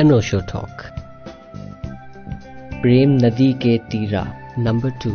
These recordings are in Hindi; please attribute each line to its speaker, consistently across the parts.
Speaker 1: अनोशो टॉक प्रेम नदी के तीरा नंबर टू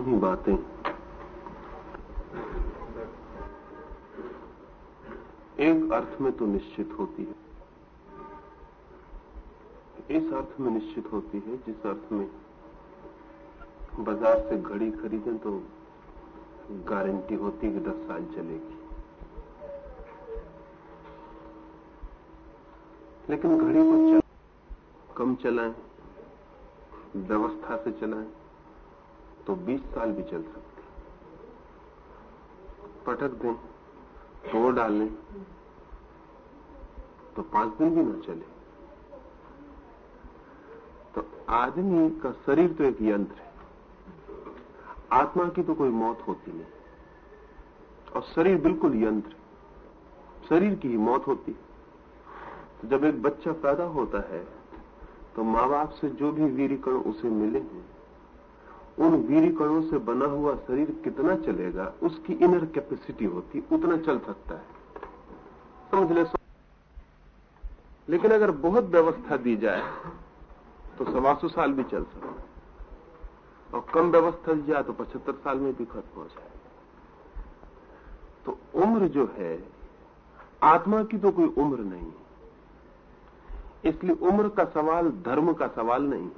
Speaker 2: दोनों ही बातें। एक अर्थ में तो निश्चित होती है। इस अर्थ में निश्चित होती है जिस अर्थ में बाज़ार से घड़ी खरीदें तो गारंटी होती है कि दस साल चलेगी। लेकिन घड़ी को चल, कम चलाएँ व्यवस्था से चलाएँ। तो 20 साल भी चल सकती पटक दें, तोड़ डालें तो पाँच दिन भी ना चले। तो आदमी का शरीर तो एक यंत्र है। आत्मा की तो कोई मौत होती नहीं। और शरीर बिल्कुल यंत्र शरीर की ही मौत होती तो जब एक बच्चा पैदा होता है तो माँ बाप से जो भी वीरिकण उसे मिले हैं उन वीरिकणों से बना हुआ शरीर कितना चलेगा, उसकी इनर कैपेसिटी होती, उतना चल सकता है। समझ ले लेकिन अगर बहुत व्यवस्था दी जाए तो सवा सौ साल भी चल सकता है। और कम व्यवस्था दी जाए तो पचहत्तर साल में भी खत्म हो जाए। तो उम्र जो है, आत्मा की तो कोई उम्र नहीं है। इसलिए उम्र का सवाल, धर्म का सवाल नहीं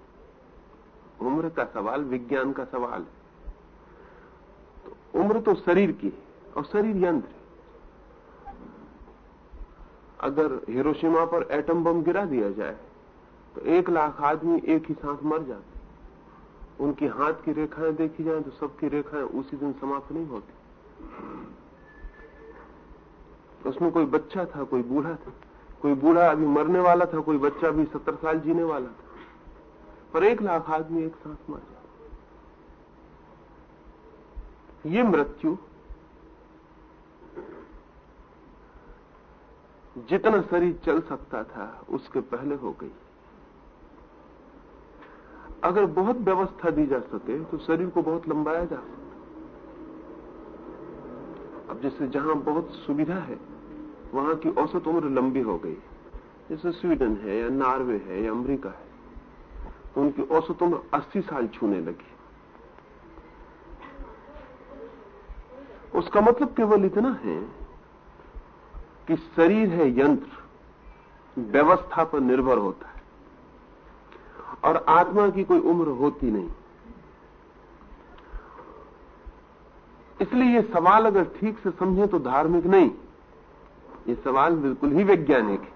Speaker 2: उम्र का सवाल विज्ञान का सवाल है। तो उम्र तो शरीर की है और शरीर यंत्र है। अगर हिरोशिमा पर एटम बम गिरा दिया जाए तो एक लाख आदमी एक ही साथ मर जाते उनकी हाथ की रेखाएँ देखी जाए तो सबकी रेखाएँ उसी दिन समाप्त नहीं होती। उसमें कोई बच्चा था, कोई बूढ़ा था, कोई बूढ़ा अभी मरने वाला था, कोई बच्चा भी सत्तर साल जीने वाला था। पर एक लाख आदमी एक साथ मर जाते ये मृत्यु जितना शरीर चल सकता था, उसके पहले हो गई। अगर बहुत व्यवस्था दी जा सके तो शरीर को बहुत लंबाया जा सकता अब जैसे जहाँ बहुत सुविधा है, वहाँ की औसत उम्र लंबी हो गई। जैसे स्वीडन है, या नॉर्वे है, या अमेरिका है। उनकी औसत उम्र 80 साल छूने लगी। उसका मतलब केवल इतना है कि शरीर है यंत्र, व्यवस्था पर निर्भर होता है और आत्मा की कोई उम्र होती नहीं। इसलिए ये सवाल अगर ठीक से समझे तो धार्मिक नहीं, ये सवाल बिल्कुल ही वैज्ञानिक है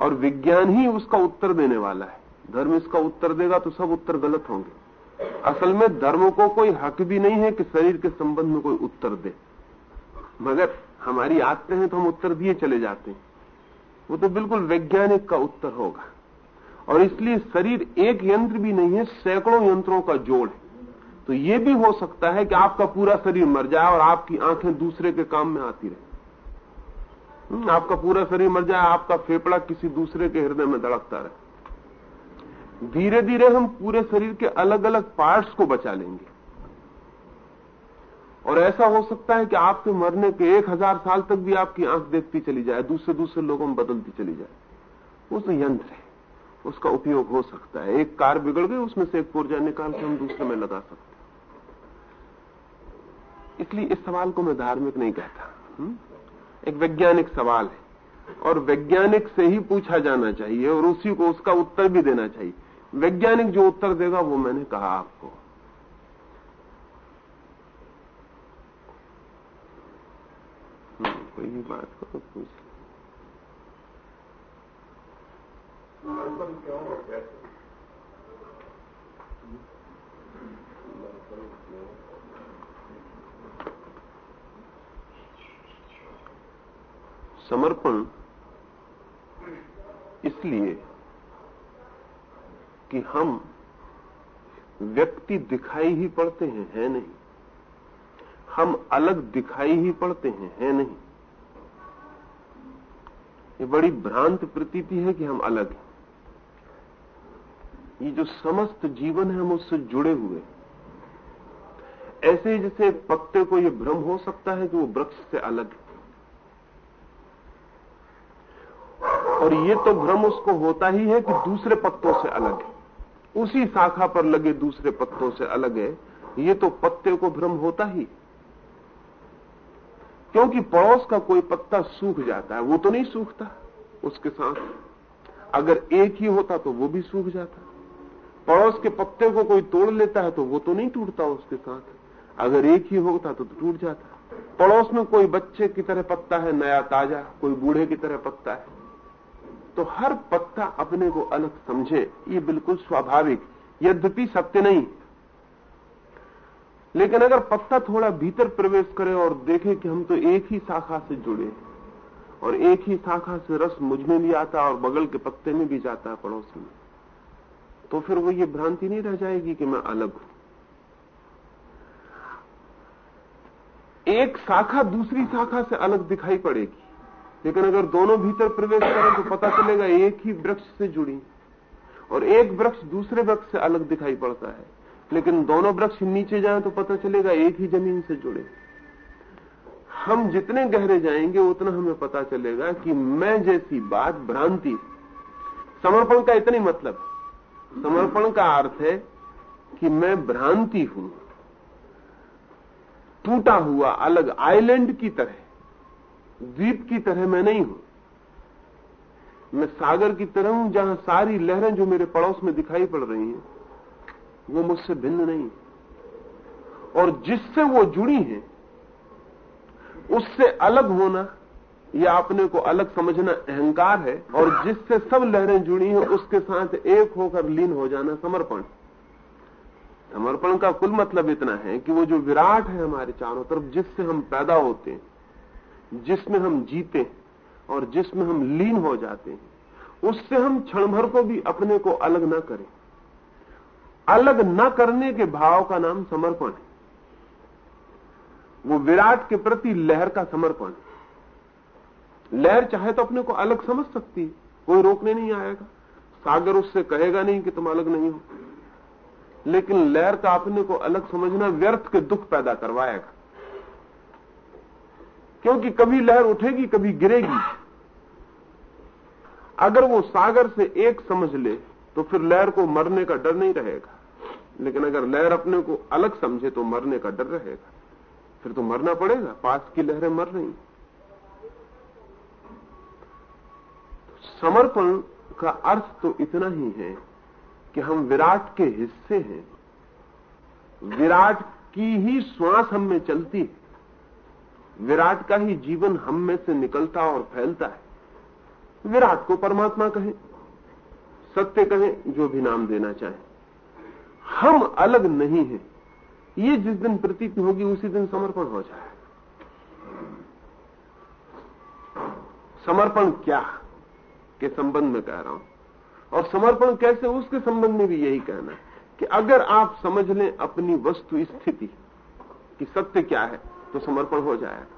Speaker 2: और विज्ञान ही उसका उत्तर देने वाला है। धर्म इसका उत्तर देगा तो सब उत्तर गलत होंगे। असल में धर्म को कोई हक भी नहीं है कि शरीर के संबंध में कोई उत्तर दे। मगर हमारी आदतें हैं तो हम उत्तर दिए चले जाते हैं। वो तो बिल्कुल वैज्ञानिक का उत्तर होगा। और इसलिए शरीर एक यंत्र भी नहीं है, सैकड़ों यंत्रों का जोड़ है। तो ये भी हो सकता है कि आपका पूरा शरीर मर जाए और आपकी आँखें दूसरे के काम में आती रहे। आपका पूरा शरीर मर जाए, आपका फेफड़ा किसी दूसरे के हृदय में धड़कता रहे। धीरे धीरे हम पूरे शरीर के अलग अलग पार्ट्स को बचा लेंगे। और ऐसा हो सकता है कि आपके मरने के एक हज़ार साल तक भी आपकी आँख देखती चली जाए दूसरे दूसरे लोगों में बदलती चली जाए। वो तो यंत्र है। उसका उपयोग हो सकता है। एक कार बिगड़ गई, उसमें से एक पुर्जा निकाल के हम दूसरे में लगा सकते हैं। इसलिए इस सवाल को मैं धार्मिक नहीं कहता हुँ? एक वैज्ञानिक सवाल है। और वैज्ञानिक से ही पूछा जाना चाहिए और उसी को उसका उत्तर भी देना चाहिए। वैज्ञानिक जो उत्तर देगा वो मैंने कहा आपको। कोई भी बात करो पूछ समर्पण इसलिए कि हम व्यक्ति दिखाई ही पड़ते हैं, है नहीं। हम अलग दिखाई ही पड़ते हैं, है नहीं। ये बड़ी भ्रांत प्रतीति है कि हम अलग हैं। ये जो समस्त जीवन है, हम उससे जुड़े हुए ऐसे ही जैसे पत्ते को ये भ्रम हो सकता है कि वो वृक्ष से अलग है। और ये तो भ्रम उसको होता ही है कि दूसरे पत्तों से अलग है। उसी शाखा पर लगे दूसरे पत्तों से अलग है। ये तो पत्ते को भ्रम होता ही। क्योंकि पड़ोस का कोई पत्ता सूख जाता है, वो तो नहीं सूखता उसके साथ। अगर एक ही होता तो वो भी सूख जाता। पड़ोस के पत्ते को कोई तोड़ लेता है तो वो तो नहीं टूटता उसके साथ। अगर एक ही होता तो टूट जाता। पड़ोस में कोई बच्चे की तरह पत्ता है, नया ताज़ा, कोई बूढ़े की तरह पत्ता है। तो हर पत्ता अपने को अलग समझे, ये बिल्कुल स्वाभाविक। यद्यपि सत्य नहीं। लेकिन अगर पत्ता थोड़ा भीतर प्रवेश करे और देखे कि हम तो एक ही शाखा से जुड़े हैं, और एक ही शाखा से रस मुझमें भी आता और बगल के पत्ते में भी जाता है पड़ोस में तो फिर वो ये भ्रांति नहीं रह जाएगी कि मैं अलग हूँ। एक शाखा दूसरी शाखा से अलग दिखाई पड़ेगी। लेकिन अगर दोनों भीतर प्रवेश करें तो पता चलेगा एक ही वृक्ष से जुड़ी। और एक वृक्ष दूसरे वृक्ष से अलग दिखाई पड़ता है। लेकिन दोनों वृक्ष नीचे जाएँ तो पता चलेगा एक ही ज़मीन से जुड़े। हम जितने गहरे जाएँगे, उतना हमें पता चलेगा कि मैं जैसी बात भ्रांति समर्पण का इतना मतलब। समर्पण का अर्थ है कि मैं भ्रांति हूँ। टूटा हुआ अलग आइलैंड की तरह। द्वीप की तरह मैं नहीं हूँ। मैं सागर की तरह हूँ, जहाँ सारी लहरें जो मेरे पड़ोस में दिखाई पड़ रही हैं, वो मुझसे भिन्न नहीं और जिससे वो जुड़ी हैं, उससे अलग होना, या अपने को अलग समझना अहंकार है, और जिससे सब लहरें जुड़ी हैं, उसके साथ एक होकर लीन हो जाना समर्पण। समर्पण का कुल मतलब इतना है कि वो जो विराट है हमारे चारों तरफ़, जिससे हम पैदा होते हैं जिसमें हम जीते और जिसमें हम लीन हो जाते हैं, उससे हम क्षण भर को भी अपने को अलग न करें। अलग न करने के भाव का नाम समर्पण है। वो विराट के प्रति लहर का समर्पण है। लहर चाहे तो अपने को अलग समझ सकती है, कोई रोकने नहीं आएगा। सागर उससे कहेगा नहीं कि तुम अलग नहीं हो। लेकिन लहर का अपने को अलग समझना व्यर्थ के दुख पैदा करवाएगा। क्योंकि कभी लहर उठेगी, कभी गिरेगी। अगर वो सागर से एक समझ ले तो फिर लहर को मरने का डर नहीं रहेगा। लेकिन अगर लहर अपने को अलग समझे तो मरने का डर रहेगा। फिर तो मरना पड़ेगा, पास की लहरें मर रही समर्पण का अर्थ तो इतना ही है कि हम विराट के हिस्से हैं। विराट की ही श्वास हम में चलती है। विराट का ही जीवन हम में से निकलता और फैलता है। विराट को परमात्मा कहें, सत्य कहें, जो भी नाम देना चाहें। हम अलग नहीं हैं। ये जिस दिन प्रतीति होगी, उसी दिन समर्पण हो जाए। समर्पण क्या के संबंध में कह रहा हूँ? और समर्पण कैसे, उसके संबंध में भी यही कहना है कि अगर आप समझ लें अपनी वस्तु स्थिति कि सत्य क्या है तो समर्पण हो जाएगा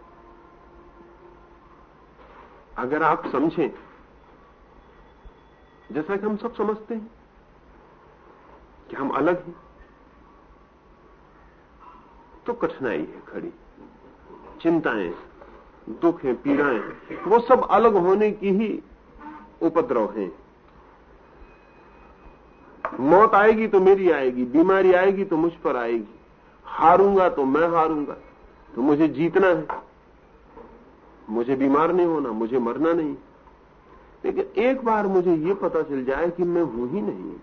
Speaker 2: अगर आप समझें, जैसा कि हम सब समझते हैं कि हम अलग हैं तो कठिनाई है खड़ी। चिंताएँ, दुख है पीड़ाएँ, वो सब अलग होने की ही उपद्रव हैं। मौत आएगी तो मेरी आएगी, बीमारी आएगी तो मुझ पर आएगी। हारूँगा तो मैं हारूँगा। तो मुझे जीतना है। मुझे बीमार नहीं होना, मुझे मरना नहीं। लेकिन एक बार मुझे ये पता चल जाए कि मैं हूँ ही नहीं।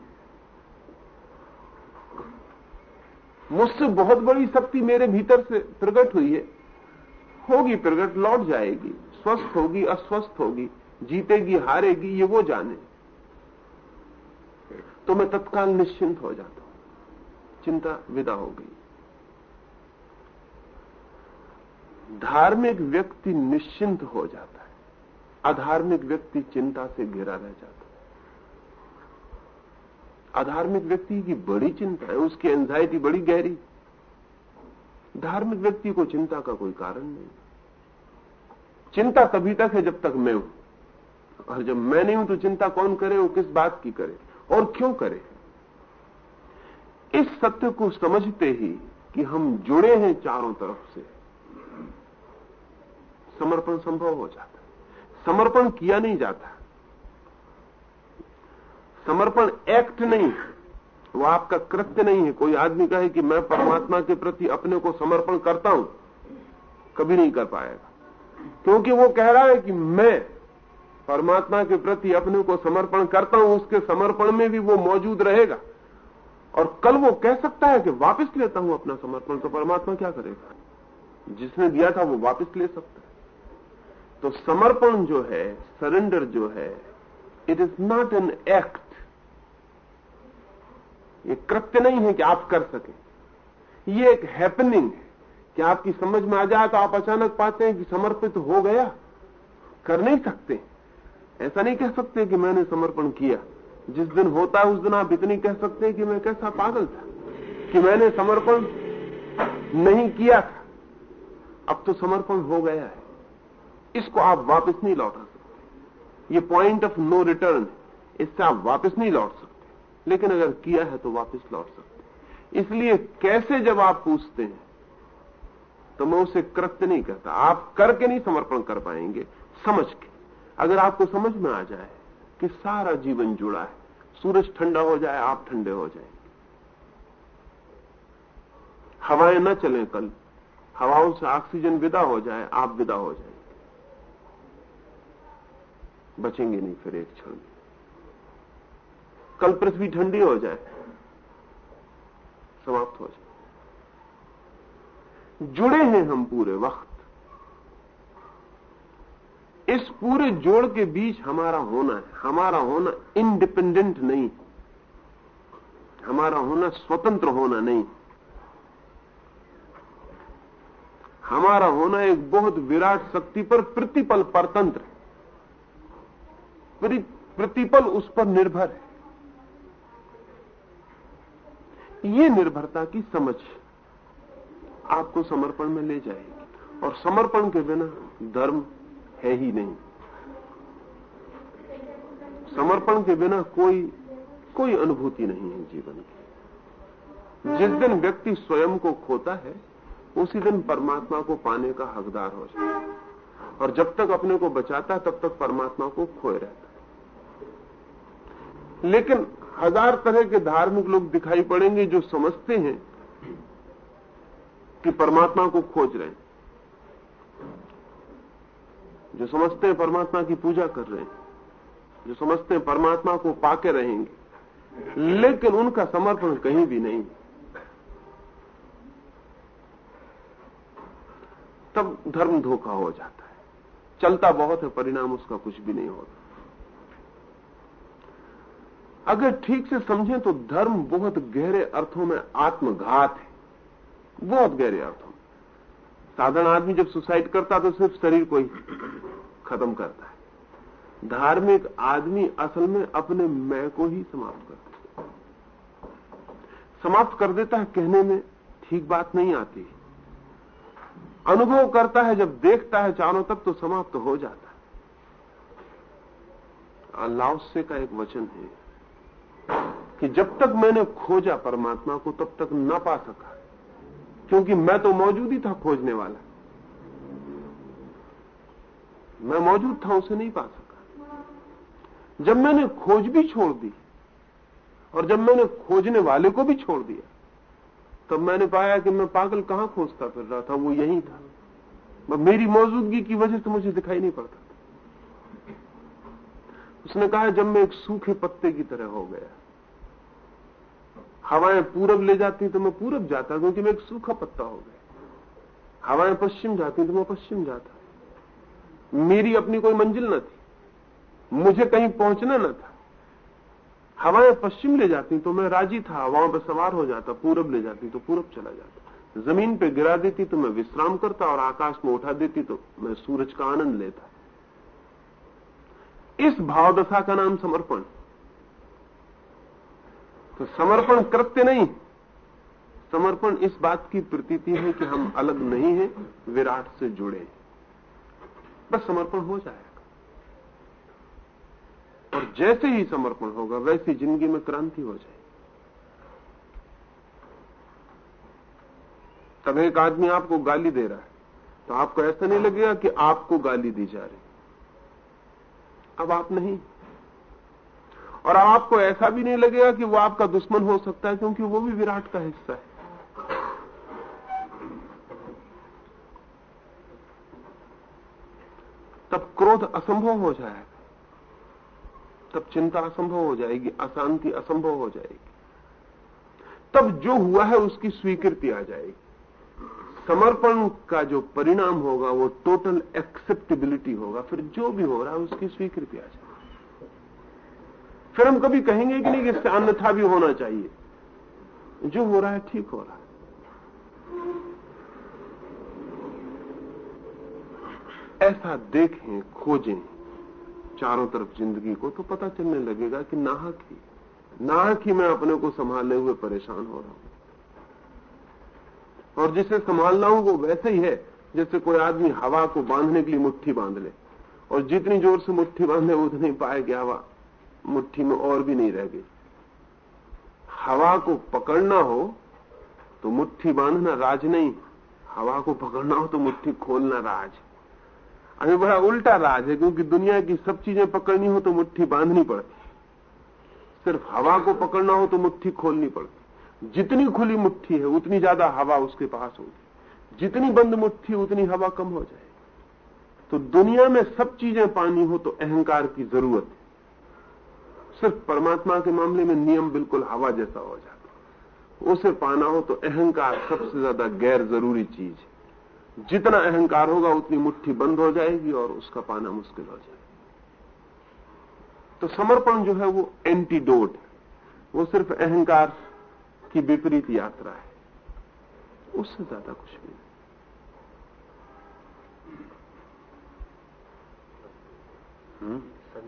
Speaker 2: मुझसे बहुत बड़ी शक्ति मेरे भीतर से प्रकट हुई है। होगी प्रकट, लौट जाएगी। स्वस्थ होगी, अस्वस्थ होगी। जीतेगी, हारेगी, ये वो जाने। तो मैं तत्काल निश्चिंत हो जाता हूँ। चिंता विदा हो गई। धार्मिक व्यक्ति निश्चिंत हो जाता है। अधार्मिक व्यक्ति चिंता से घिरा रह जाता है। अधार्मिक व्यक्ति की बड़ी चिंता है, उसकी एंजाइटी बड़ी गहरी। धार्मिक व्यक्ति को चिंता का कोई कारण नहीं। चिंता तभी तक है जब तक मैं हूँ। और जब मैं नहीं हूँ तो चिंता कौन करे, वो किस बात की करे, और क्यों करे? इस सत्य को समझते ही कि हम जुड़े हैं चारों तरफ़ से। समर्पण संभव हो जाता। समर्पण किया नहीं जाता। समर्पण एक्ट नहीं है। वो आपका कृत्य नहीं है। कोई आदमी कहे कि मैं परमात्मा के प्रति अपने को समर्पण करता हूँ, कभी नहीं कर पाएगा। क्योंकि वो कह रहा है कि मैं परमात्मा के प्रति अपने को समर्पण करता हूँ, उसके समर्पण में भी वो मौजूद रहेगा। और कल वो कह सकता है कि वापस लेता हूँ अपना समर्पण तो परमात्मा क्या करेगा? जिसने दिया था वो वापस ले सकता है। तो समर्पण जो है सरेंडर जो है it is not an act ये कृत्य नहीं है कि आप कर सके। ये एक हैपनिंग है कि आपकी समझ में आ जाए तो आप अचानक पाते हैं कि समर्पित हो गया। कर नहीं सकते। ऐसा नहीं कह सकते कि मैंने समर्पण किया। जिस दिन होता है, उस दिन आप इतनी कह सकते हैं कि मैं कैसा पागल था, कि मैंने समर्पण नहीं किया था। अब तो समर्पण हो गया है। इसको आप वापस नहीं लौटा सकते। ये पॉइंट ऑफ़ नो रिटर्न इससे आप वापस नहीं लौट सकते। लेकिन अगर किया है तो वापस लौट सकते इसलिए कैसे जब आप पूछते हैं तो मैं उसे कृत्य नहीं कहता। आप करके नहीं समर्पण कर पाएँगे। समझ के। अगर आपको समझ में आ जाए कि सारा जीवन जुड़ा है, सूरज ठंडा हो जाए, आप ठंडे हो जाएँगे। हवाएँ न चलें कल। हवाओं से ऑक्सीजन विदा हो जाए, आप विदा हो जाएँगे। बचेंगे नहीं फिर एक क्षण। कल पृथ्वी ठंडी हो जाए, समाप्त हो जाए। जुड़े हैं हम पूरे वक्त। इस पूरे जोड़ के बीच हमारा होना है, हमारा होना इंडिपेंडेंट नहीं। हमारा होना स्वतंत्र होना नहीं। हमारा होना एक बहुत विराट शक्ति पर प्रतिपल परतंत्र। प्रतिपल उस पर निर्भर है। ये निर्भरता की समझ आपको समर्पण में ले जाएगी। और समर्पण के बिना धर्म है ही नहीं। समर्पण के बिना कोई कोई अनुभूति नहीं है जीवन की। जिस दिन व्यक्ति स्वयं को खोता है, उसी दिन परमात्मा को पाने का हकदार हो जाता है। और जब तक अपने को बचाता है, तब तक परमात्मा को खोए रहता लेकिन हज़ार तरह के धार्मिक लोग दिखाई पड़ेंगे जो समझते हैं कि परमात्मा को खोज रहे हैं। जो समझते हैं परमात्मा की पूजा कर रहे हैं। जो समझते हैं परमात्मा को पाके रहेंगे। लेकिन उनका समर्पण कहीं भी नहीं। तब धर्म धोखा हो जाता है। चलता बहुत है, परिणाम उसका कुछ भी नहीं होता। अगर ठीक से समझें तो धर्म बहुत गहरे अर्थों में आत्मघात है। बहुत गहरे अर्थों में। साधारण आदमी जब सुसाइड करता तो सिर्फ़ शरीर को ही खत्म करता है। धार्मिक आदमी असल में अपने मैं को ही समाप्त करता है। समाप्त कर देता है कहने में, ठीक बात नहीं आती। अनुभव करता है, जब देखता है चारों तक तो समाप्त तो हो जाता है। लाओसे का एक वचन है। कि जब तक मैंने खोजा परमात्मा को, तब तक न पा सका। क्योंकि मैं तो मौजूद ही था खोजने वाला। मैं मौजूद था, उसे नहीं पा सका। जब मैंने खोज भी छोड़ दी, और जब मैंने खोजने वाले को भी छोड़ दिया, तब मैंने पाया कि मैं पागल कहाँ खोजता फिर रहा था, वो यही था। मेरी मौजूदगी की वजह से मुझे दिखाई नहीं पड़ता। उसने कहा, जब मैं एक सूखे पत्ते की तरह हो गया हवाएँ पूरब ले जाती तो मैं पूरब जाता, क्योंकि मैं एक सूखा पत्ता हो गया। हवाएँ पश्चिम जाती तो मैं पश्चिम जाता। मेरी अपनी कोई मंजिल न थी, मुझे कहीं पहुँचना न था। हवाएँ पश्चिम ले जाती तो मैं राज़ी था हवाओं पर सवार हो जाता, पूरब ले जाती तो पूरब चला जाता। ज़मीन पे गिरा देती तो मैं विश्राम करता और आकाश में उठा देती तो मैं सूरज का आनंद लेता। इस भावदशा का नाम समर्पण। तो समर्पण कृत्य नहीं। समर्पण इस बात की प्रतीति है कि हम अलग नहीं हैं, विराट से जुड़े बस समर्पण हो जाएगा। और जैसे ही समर्पण होगा, वैसी ज़िंदगी में क्रांति हो जाएगी। तब एक आदमी आपको गाली दे रहा है। तो आपको ऐसा नहीं लगेगा कि आपको गाली दी जा रही। अब आप नहीं। और आपको ऐसा भी नहीं लगेगा कि वो आपका दुश्मन हो सकता है, क्योंकि वो भी विराट का हिस्सा है। तब क्रोध असंभव हो जाएगा। तब चिंता असंभव हो जाएगी, अशांति असंभव हो जाएगी। तब जो हुआ है उसकी स्वीकृति आ जाएगी। समर्पण का जो परिणाम होगा वो टोटल एक्सेप्टेबिलिटी होगा। फिर जो भी हो रहा है उसकी स्वीकृति आ जाएगी। फिर हम कभी कहेंगे कि नहीं कि इससे अन्यथा भी होना चाहिए। जो हो रहा है, ठीक हो रहा है। ऐसा देखें, खोजें। चारों तरफ़ ज़िंदगी को तो पता चलने लगेगा कि नाहक ही। नाहक ही मैं अपने को संभालने हुए परेशान हो रहा हूँ। और जिसे संभालना हूँ, वो वैसे ही है, जैसे कोई आदमी हवा को बांधने के लिए मुट्ठी बाँध ले। और जितनी ज़ोर से मुट्ठी बांधे, उतनी पाए कि हवा। मुट्ठी में और भी नहीं रह गई। हवा को पकड़ना हो तो मुट्ठी बांधना राज नहीं। हवा को पकड़ना हो तो मुट्ठी खोलना राज। अभी बड़ा उल्टा राज है, क्योंकि दुनिया की सब चीज़ें पकड़नी हो तो मुट्ठी बांधनी पड़ती। सिर्फ़ हवा को पकड़ना हो तो मुट्ठी खोलनी पड़ती। जितनी खुली मुट्ठी है, उतनी ज़्यादा हवा उसके पास होगी। जितनी बंद मुट्ठी, उतनी हवा कम हो जाए तो दुनिया में सब चीज़ें पानी हो तो अहंकार की ज़रूरत सिर्फ़ परमात्मा के मामले में नियम बिल्कुल हवा जैसा हो जाता उसे पाना हो तो अहंकार सबसे ज़्यादा गैर ज़रूरी चीज़ है। जितना अहंकार होगा, उतनी मुट्ठी बंद हो जाएगी और उसका पाना मुश्किल हो जाएगा। तो समर्पण जो है वो एंटीडोट वो सिर्फ़ अहंकार की विपरीत यात्रा है। उससे ज़्यादा कुछ भी नहीं।
Speaker 3: हम्म?
Speaker 2: आप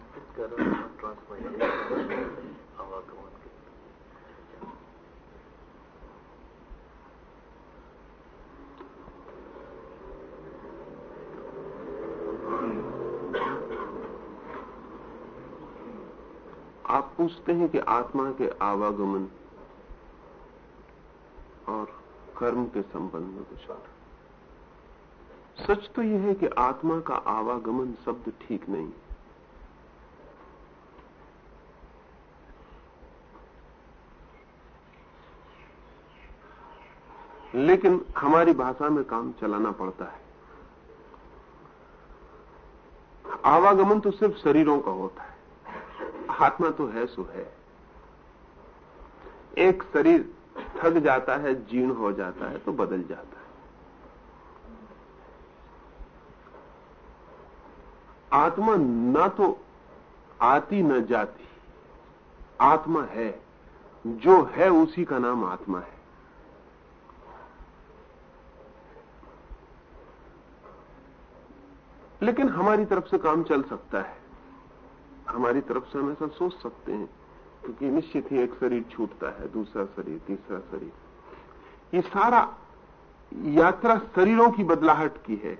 Speaker 2: पूछते हैं कि आत्मा के आवागमन और कर्म के संबंध में कुछ और सच तो यह है कि आत्मा का आवागमन शब्द ठीक नहीं। लेकिन हमारी भाषा में काम चलाना पड़ता है। आवागमन तो सिर्फ़ शरीरों का होता है। आत्मा तो है, सो है। एक शरीर थक जाता है, जीर्ण हो जाता है तो बदल जाता है। आत्मा न तो आती, न जाती। आत्मा है। जो है, उसी का नाम आत्मा है। लेकिन हमारी तरफ़ से काम चल सकता है। हमारी तरफ़ से हम ऐसा सोच सकते हैं, क्योंकि निश्चित ही एक शरीर छूटता है, दूसरा शरीर, तीसरा शरीर। ये सारा यात्रा शरीरों की बदलाहट की है।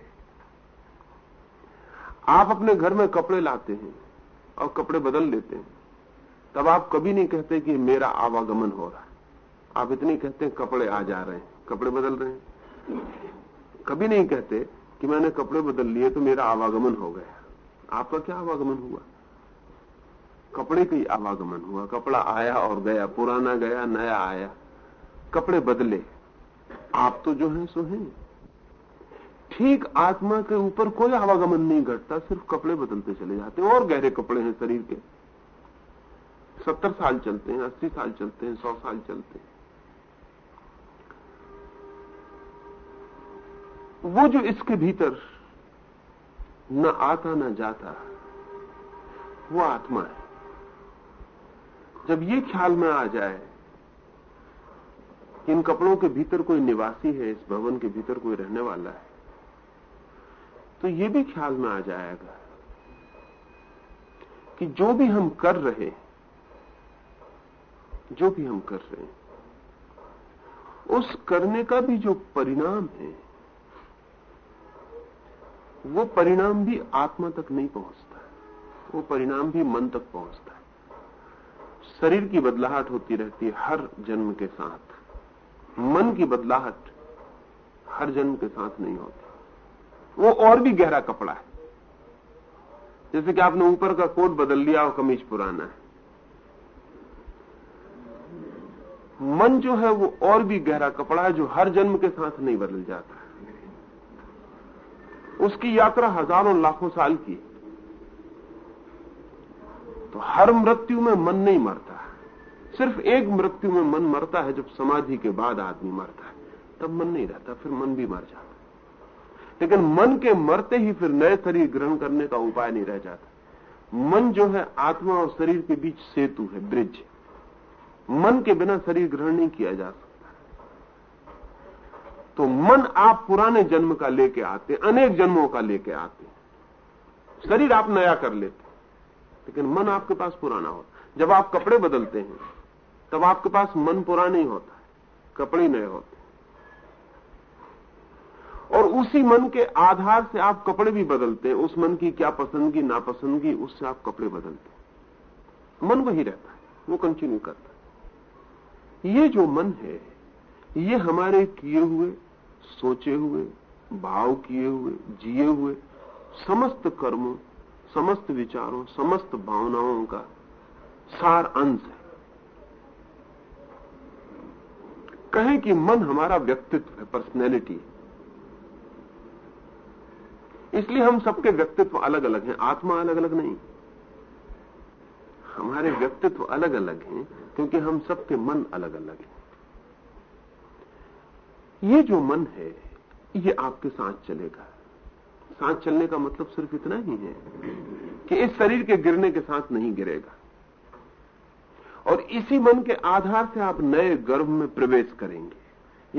Speaker 2: आप अपने घर में कपड़े लाते हैं और कपड़े बदल लेते हैं। तब आप कभी नहीं कहते कि मेरा आवागमन हो रहा है। आप इतनी कहते हैं, कपड़े आ जा रहे हैं, कपड़े बदल रहे हैं। कभी नहीं कहते कि मैंने कपड़े बदल लिए तो मेरा आवागमन हो गया। आपका क्या आवागमन हुआ? कपड़े का ही आवागमन हुआ। कपड़ा आया और गया, पुराना गया, नया आया। कपड़े बदले। आप तो जो है, सो हैं। ठीक आत्मा के ऊपर कोई आवागमन नहीं घटता, सिर्फ़ कपड़े बदलते चले जाते हैं। और गहरे कपड़े हैं शरीर के। सत्तर साल चलते हैं, अस्सी साल चलते हैं, सौ साल चलते हैं। वो जो इसके भीतर न आता न जाता, वो आत्मा है। जब ये ख्याल में आ जाए कि इन कपड़ों के भीतर कोई निवासी है, इस भवन के भीतर कोई रहने वाला है तो ये भी ख्याल में आ जाएगा कि जो भी हम कर रहे जो भी हम कर रहे हैं, उस करने का भी जो परिणाम है वो परिणाम भी आत्मा तक नहीं पहुँचता वो परिणाम भी मन तक पहुँचता है। शरीर की बदलाहट होती रहती है हर जन्म के साथ। मन की बदलाहट हर जन्म के साथ नहीं होती। वो और भी गहरा कपड़ा है। जैसे कि आपने ऊपर का कोट बदल लिया और कमीज पुराना है। मन जो है वो और भी गहरा कपड़ा है जो हर जन्म के साथ नहीं बदल जाता उसकी यात्रा हज़ारों लाखों साल की है। तो हर मृत्यु में मन नहीं मरता। सिर्फ़ एक मृत्यु में मन मरता है, जब समाधि के बाद आदमी मरता है। तब मन नहीं रहता, फिर मन भी मर जाता लेकिन मन के मरते ही फिर नए शरीर ग्रहण करने का उपाय नहीं रह जाता। मन जो है, आत्मा और शरीर के बीच सेतु है, ब्रिज। मन के बिना शरीर ग्रहण नहीं किया जा सकता। तो मन आप पुराने जन्म का लेके आते, अनेक जन्मों का लेके आते। शरीर आप नया कर लेते, लेकिन मन आपके पास पुराना होता जब आप कपड़े बदलते हैं, तब आपके पास मन पुराना ही होता है, कपड़े नए होते और उसी मन के आधार से आप कपड़े भी बदलते हैं, उस मन की क्या पसंदगी, नापसंदगी, उससे आप कपड़े बदलते हैं। मन वही रहता है, वो कंटिन्यू करता है। ये जो मन है, ये हमारे किए हुए सोचे हुए, भाव किए हुए, जिए हुए समस्त कर्मों, समस्त विचारों, समस्त भावनाओं का सार अंश है। कहें कि मन हमारा व्यक्तित्व है पर्सनैलिटी है। इसलिए हम सबके व्यक्तित्व अलग अलग हैं, आत्मा अलग अलग नहीं। हमारे व्यक्तित्व अलग अलग हैं, क्योंकि हम सबके मन अलग अलग हैं। ये जो मन है, ये आपके साथ चलेगा। साथ चलने का मतलब सिर्फ़ इतना ही है कि इस शरीर के गिरने के साथ नहीं गिरेगा। और इसी मन के आधार से आप नए गर्भ में प्रवेश करेंगे,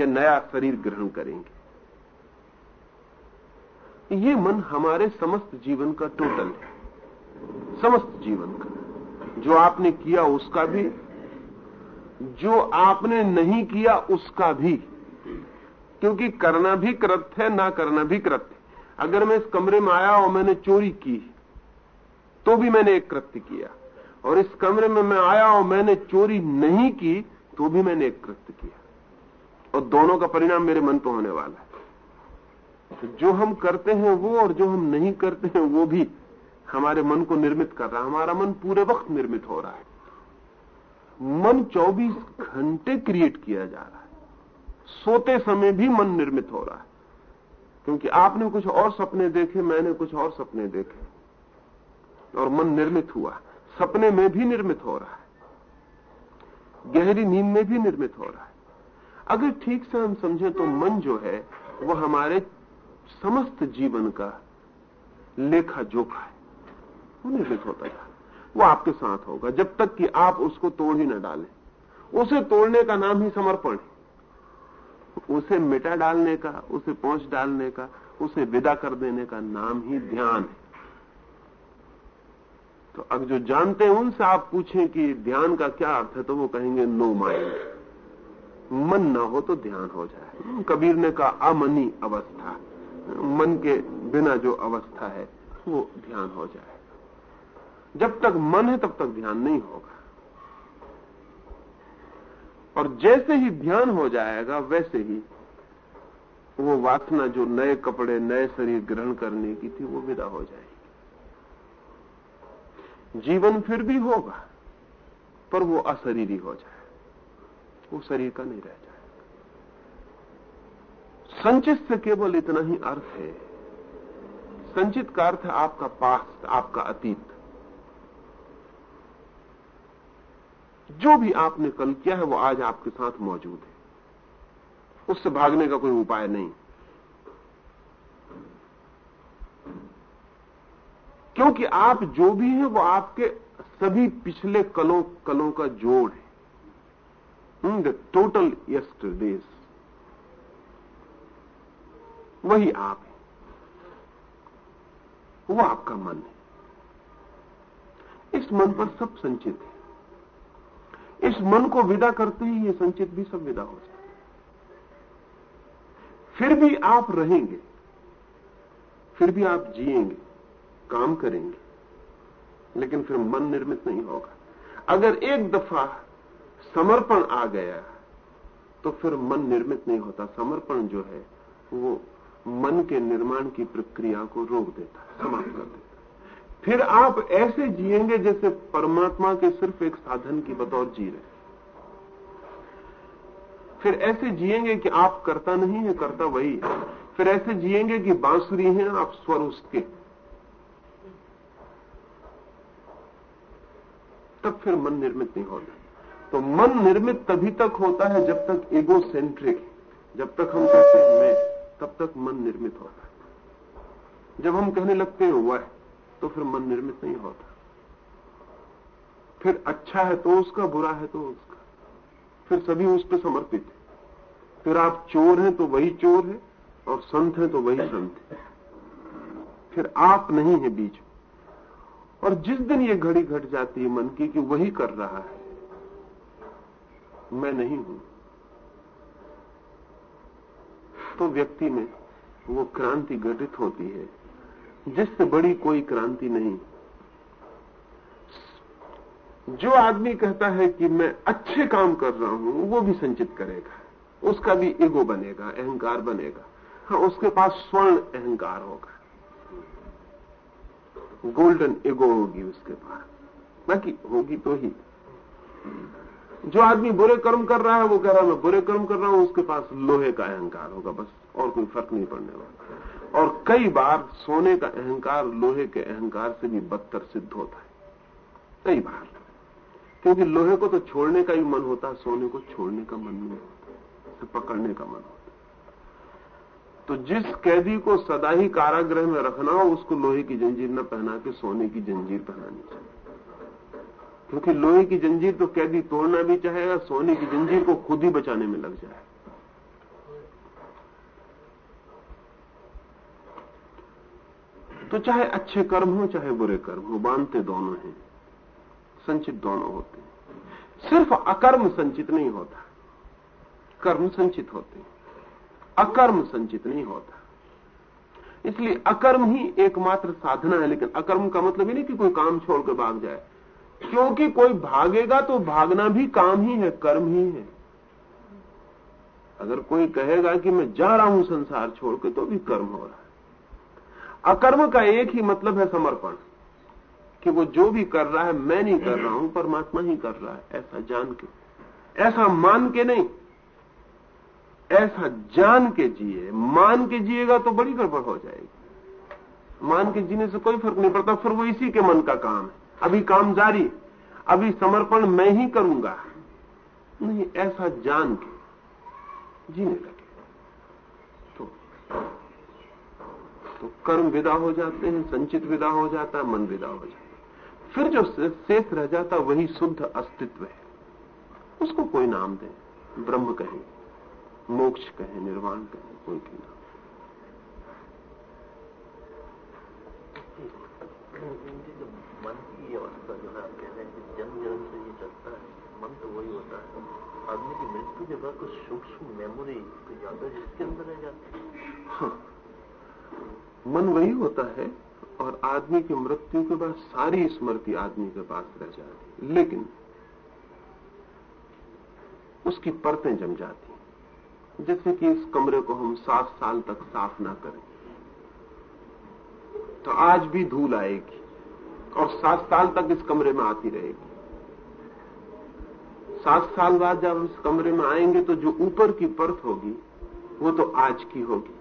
Speaker 2: या नया शरीर ग्रहण करेंगे। ये मन हमारे समस्त जीवन का टोटल है। समस्त जीवन का। जो आपने किया उसका भी, जो आपने नहीं किया उसका भी। क्योंकि करना भी कृत्य है, ना करना भी कृत्य अगर मैं इस कमरे में आया और मैंने चोरी की तो भी मैंने एक कृत्य किया। और इस कमरे में मैं आया और मैंने चोरी नहीं की तो भी मैंने एक कृत्य किया। और दोनों का परिणाम मेरे मन पर होने वाला है। तो जो हम करते हैं वो और जो हम नहीं करते हैं, वो भी हमारे मन को निर्मित कर रहा है। हमारा मन पूरे वक्त निर्मित हो रहा है। मन 24 घंटे क्रिएट किया जा रहा है। सोते समय भी मन निर्मित हो रहा है। क्योंकि आपने कुछ और सपने देखे, मैंने कुछ और सपने देखे। और मन निर्मित हुआ। सपने में भी निर्मित हो रहा है। गहरी नींद में भी निर्मित हो रहा है। अगर ठीक से हम समझें तो मन जो है, वो हमारे समस्त जीवन का लेखा जोखा है। वो निर्मित होता है। वो आपके साथ होगा। जब तक कि आप उसको तोड़ ही न डालें। उसे तोड़ने का नाम ही समर्पण है। उसे मिटा डालने का, उसे पहुँच डालने का, उसे विदा कर देने का नाम ही ध्यान है। तो अब जो जानते हैं, उनसे आप पूछें कि ध्यान का क्या अर्थ है तो वो कहेंगे, नो माइंड। मन ना हो तो ध्यान हो जाए। कबीर ने कहा, अमनी अवस्था। मन के बिना जो अवस्था है, वो ध्यान हो जाए। जब तक मन है, तब तक ध्यान नहीं होगा। और जैसे ही ध्यान हो जाएगा, वैसे ही वो वासना जो नए कपड़े, नए शरीर ग्रहण करने की थी, वो विदा हो जाएगी। जीवन फिर भी होगा, पर वो अशरीरी हो जाए। वो शरीर का नहीं रह जाए। संचित से केवल इतना ही अर्थ है। संचित का अर्थ आपका पास आपका अतीत। जो भी आपने कल किया है, वो आज आपके साथ मौजूद है। उससे भागने का कोई उपाय नहीं। क्योंकि आप जो भी हैं, वो आपके सभी पिछले कलों कलों का जोड़ है। इन द टोटल यस्टरडेज वही आप है। वो आपका मन है। इस मन पर सब संचित है। इस मन को विदा करते ही ये संचित भी सब विदा हो जाए फिर भी आप रहेंगे, फिर भी आप जिएँगे, काम करेंगे, लेकिन फिर मन निर्मित नहीं होगा। अगर एक दफ़ा समर्पण आ गया तो फिर मन निर्मित नहीं होता। समर्पण जो है, वो मन के निर्माण की प्रक्रिया को रोक देता है, समाप्त कर देता फिर आप ऐसे जिएँगे जैसे परमात्मा के सिर्फ़ एक साधन की बतौर जी रहे फिर ऐसे जिएँगे कि आप करता नहीं है, करता वही है। फिर ऐसे जिएँगे कि बांसुरी है, आप स्वर उसके। तब फिर मन निर्मित नहीं होता। तो मन निर्मित तभी तक होता है जब तक ईगो सेंट्रिक जब तक हम कहते हैं मैं, तब तक मन निर्मित होता है। जब हम कहने लगते हैं हुआ है। तो फिर मन निर्मित नहीं होता। फिर अच्छा है तो उसका, बुरा है तो उसका। फिर सभी उस पर समर्पित है। फिर आप चोर हैं तो वही चोर है, और संत हैं तो वही संत है। फिर आप नहीं है बीच और जिस दिन ये घड़ी घट जाती है मन की कि वही कर रहा है, मैं नहीं हूँ तो व्यक्ति में वो क्रांति घटित होती है। जिससे बड़ी कोई क्रांति नहीं। जो आदमी कहता है कि मैं अच्छे काम कर रहा हूँ, वो भी संचित करेगा। उसका भी ईगो बनेगा, अहंकार बनेगा। हाँ उसके पास स्वर्ण अहंकार होगा। गोल्डन ईगो होगी उसके पास। बाकी होगी तो ही। जो आदमी बुरे कर्म कर रहा है, वो कह रहा है, मैं बुरे कर्म कर रहा हूँ, उसके पास लोहे का अहंकार होगा, बस और कोई फ़र्क नहीं पड़ने वाला। और कई बार सोने का अहंकार, लोहे के अहंकार से भी बदतर सिद्ध होता है। कई बार। क्योंकि लोहे को तो छोड़ने का ही मन होता है, सोने को छोड़ने का मन नहीं होता पकड़ने का मन होता तो जिस कैदी को सदा ही कारागृह में रखना हो, उसको लोहे की जंजीर न पहना के सोने की जंजीर पहनानी चाहिए। क्योंकि लोहे की जंजीर तो कैदी तोड़ना भी चाहेगा, सोने की जंजीर को खुद ही बचाने में लग जाए तो चाहे अच्छे कर्म हो, चाहे बुरे कर्म हो, बांधते दोनों हैं। संचित दोनों होते हैं। सिर्फ़ अकर्म संचित नहीं होता। कर्म संचित होते हैं। अकर्म संचित नहीं होता। इसलिए अकर्म ही एकमात्र साधना है, लेकिन अकर्म का मतलब ही नहीं कि कोई काम छोड़कर भाग जाए। क्योंकि कोई भागेगा तो भागना भी काम ही है, कर्म ही है। अगर कोई कहेगा कि मैं जा रहा हूँ संसार छोड़कर तो भी कर्म हो रहा है। अकर्म का एक ही मतलब है समर्पण, कि वो जो भी कर रहा है, मैं नहीं कर रहा हूँ, परमात्मा ही कर रहा है, ऐसा जान के। ऐसा मान के नहीं, ऐसा जान के जिए। मान के जिएगा तो बड़ी गड़बड़ हो जाएगी। मान के जीने से कोई फ़र्क नहीं पड़ता, फिर वो इसी के मन का काम है। अभी काम जारी, अभी समर्पण मैं ही करूँगा। नहीं, ऐसा जान के जीने लगे। तो तो कर्म विदा हो जाते हैं संचित विदा हो जाता है मन विदा हो जाता है। फिर जो शेष रह जाता वही शुद्ध अस्तित्व है। उसको कोई नाम दे ब्रह्म कहें मोक्ष कहें निर्वाण कहें कोई भी नाम।
Speaker 3: मन की अवस्था जो है आप कह रहे हैं कि जन्म जन्म से ये चलता है मन तो वही होता है। आदमी की मृत्यु के बाद कुछ सूक्ष्म मेमोरी कुछ याद जिसके अंदर रह जाती है।
Speaker 2: हाँ। मन वही होता है और आदमी की मृत्यु के बाद सारी स्मृति आदमी के पास रह जाती है। लेकिन उसकी परतें जम जाती जैसे कि इस कमरे को हम सात साल तक साफ़ ना करें तो आज भी धूल आएगी और सात साल तक इस कमरे में आती रहेगी। सात साल बाद जब इस कमरे में आएँगे तो जो ऊपर की परत होगी, वो तो आज की होगी।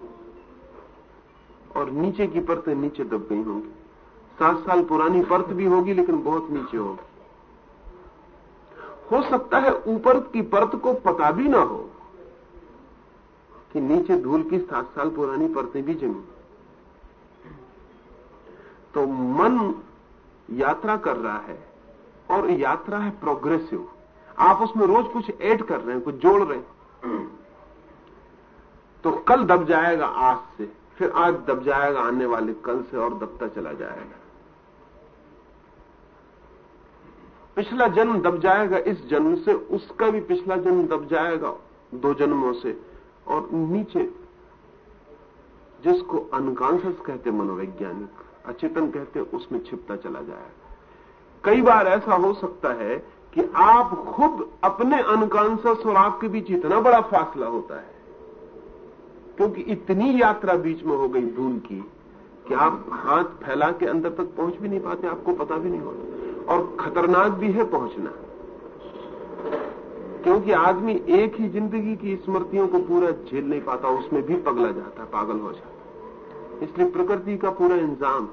Speaker 2: और नीचे की परतें नीचे दब गई होंगी। सात साल पुरानी परत भी होगी, लेकिन बहुत नीचे होगी। हो सकता है ऊपर की परत को पता भी ना हो कि नीचे धूल की सात साल पुरानी परतें भी जमी। तो मन यात्रा कर रहा है और यात्रा है प्रोग्रेसिव आप उसमें रोज कुछ ऐड कर रहे हैं, कुछ जोड़ रहे हैं। तो कल दब जाएगा आज से। फिर आज दब जाएगा, आने वाले कल से और दबता चला जाएगा। पिछला जन्म दब जाएगा, इस जन्म से उसका भी पिछला जन्म दब जाएगा, दो जन्मों से। और नीचे, जिसको अनकॉन्सियस कहते मनोवैज्ञानिक, अचेतन कहते उसमें छिपता चला जाएगा। कई बार ऐसा हो सकता है कि आप खुद अपने अनकॉन्सियस और आपके बीच इतना बड़ा फासला होता है क्योंकि इतनी यात्रा बीच में हो गई धूल की कि आप हाथ फैला के अंदर तक पहुँच भी नहीं पाते, आपको पता भी नहीं होता। और खतरनाक भी है पहुँचना। क्योंकि आदमी एक ही ज़िंदगी की स्मृतियों को पूरा झेल नहीं पाता, उसमें भी पगला जाता है पागल हो जाता। इसलिए प्रकृति का पूरा इंजाम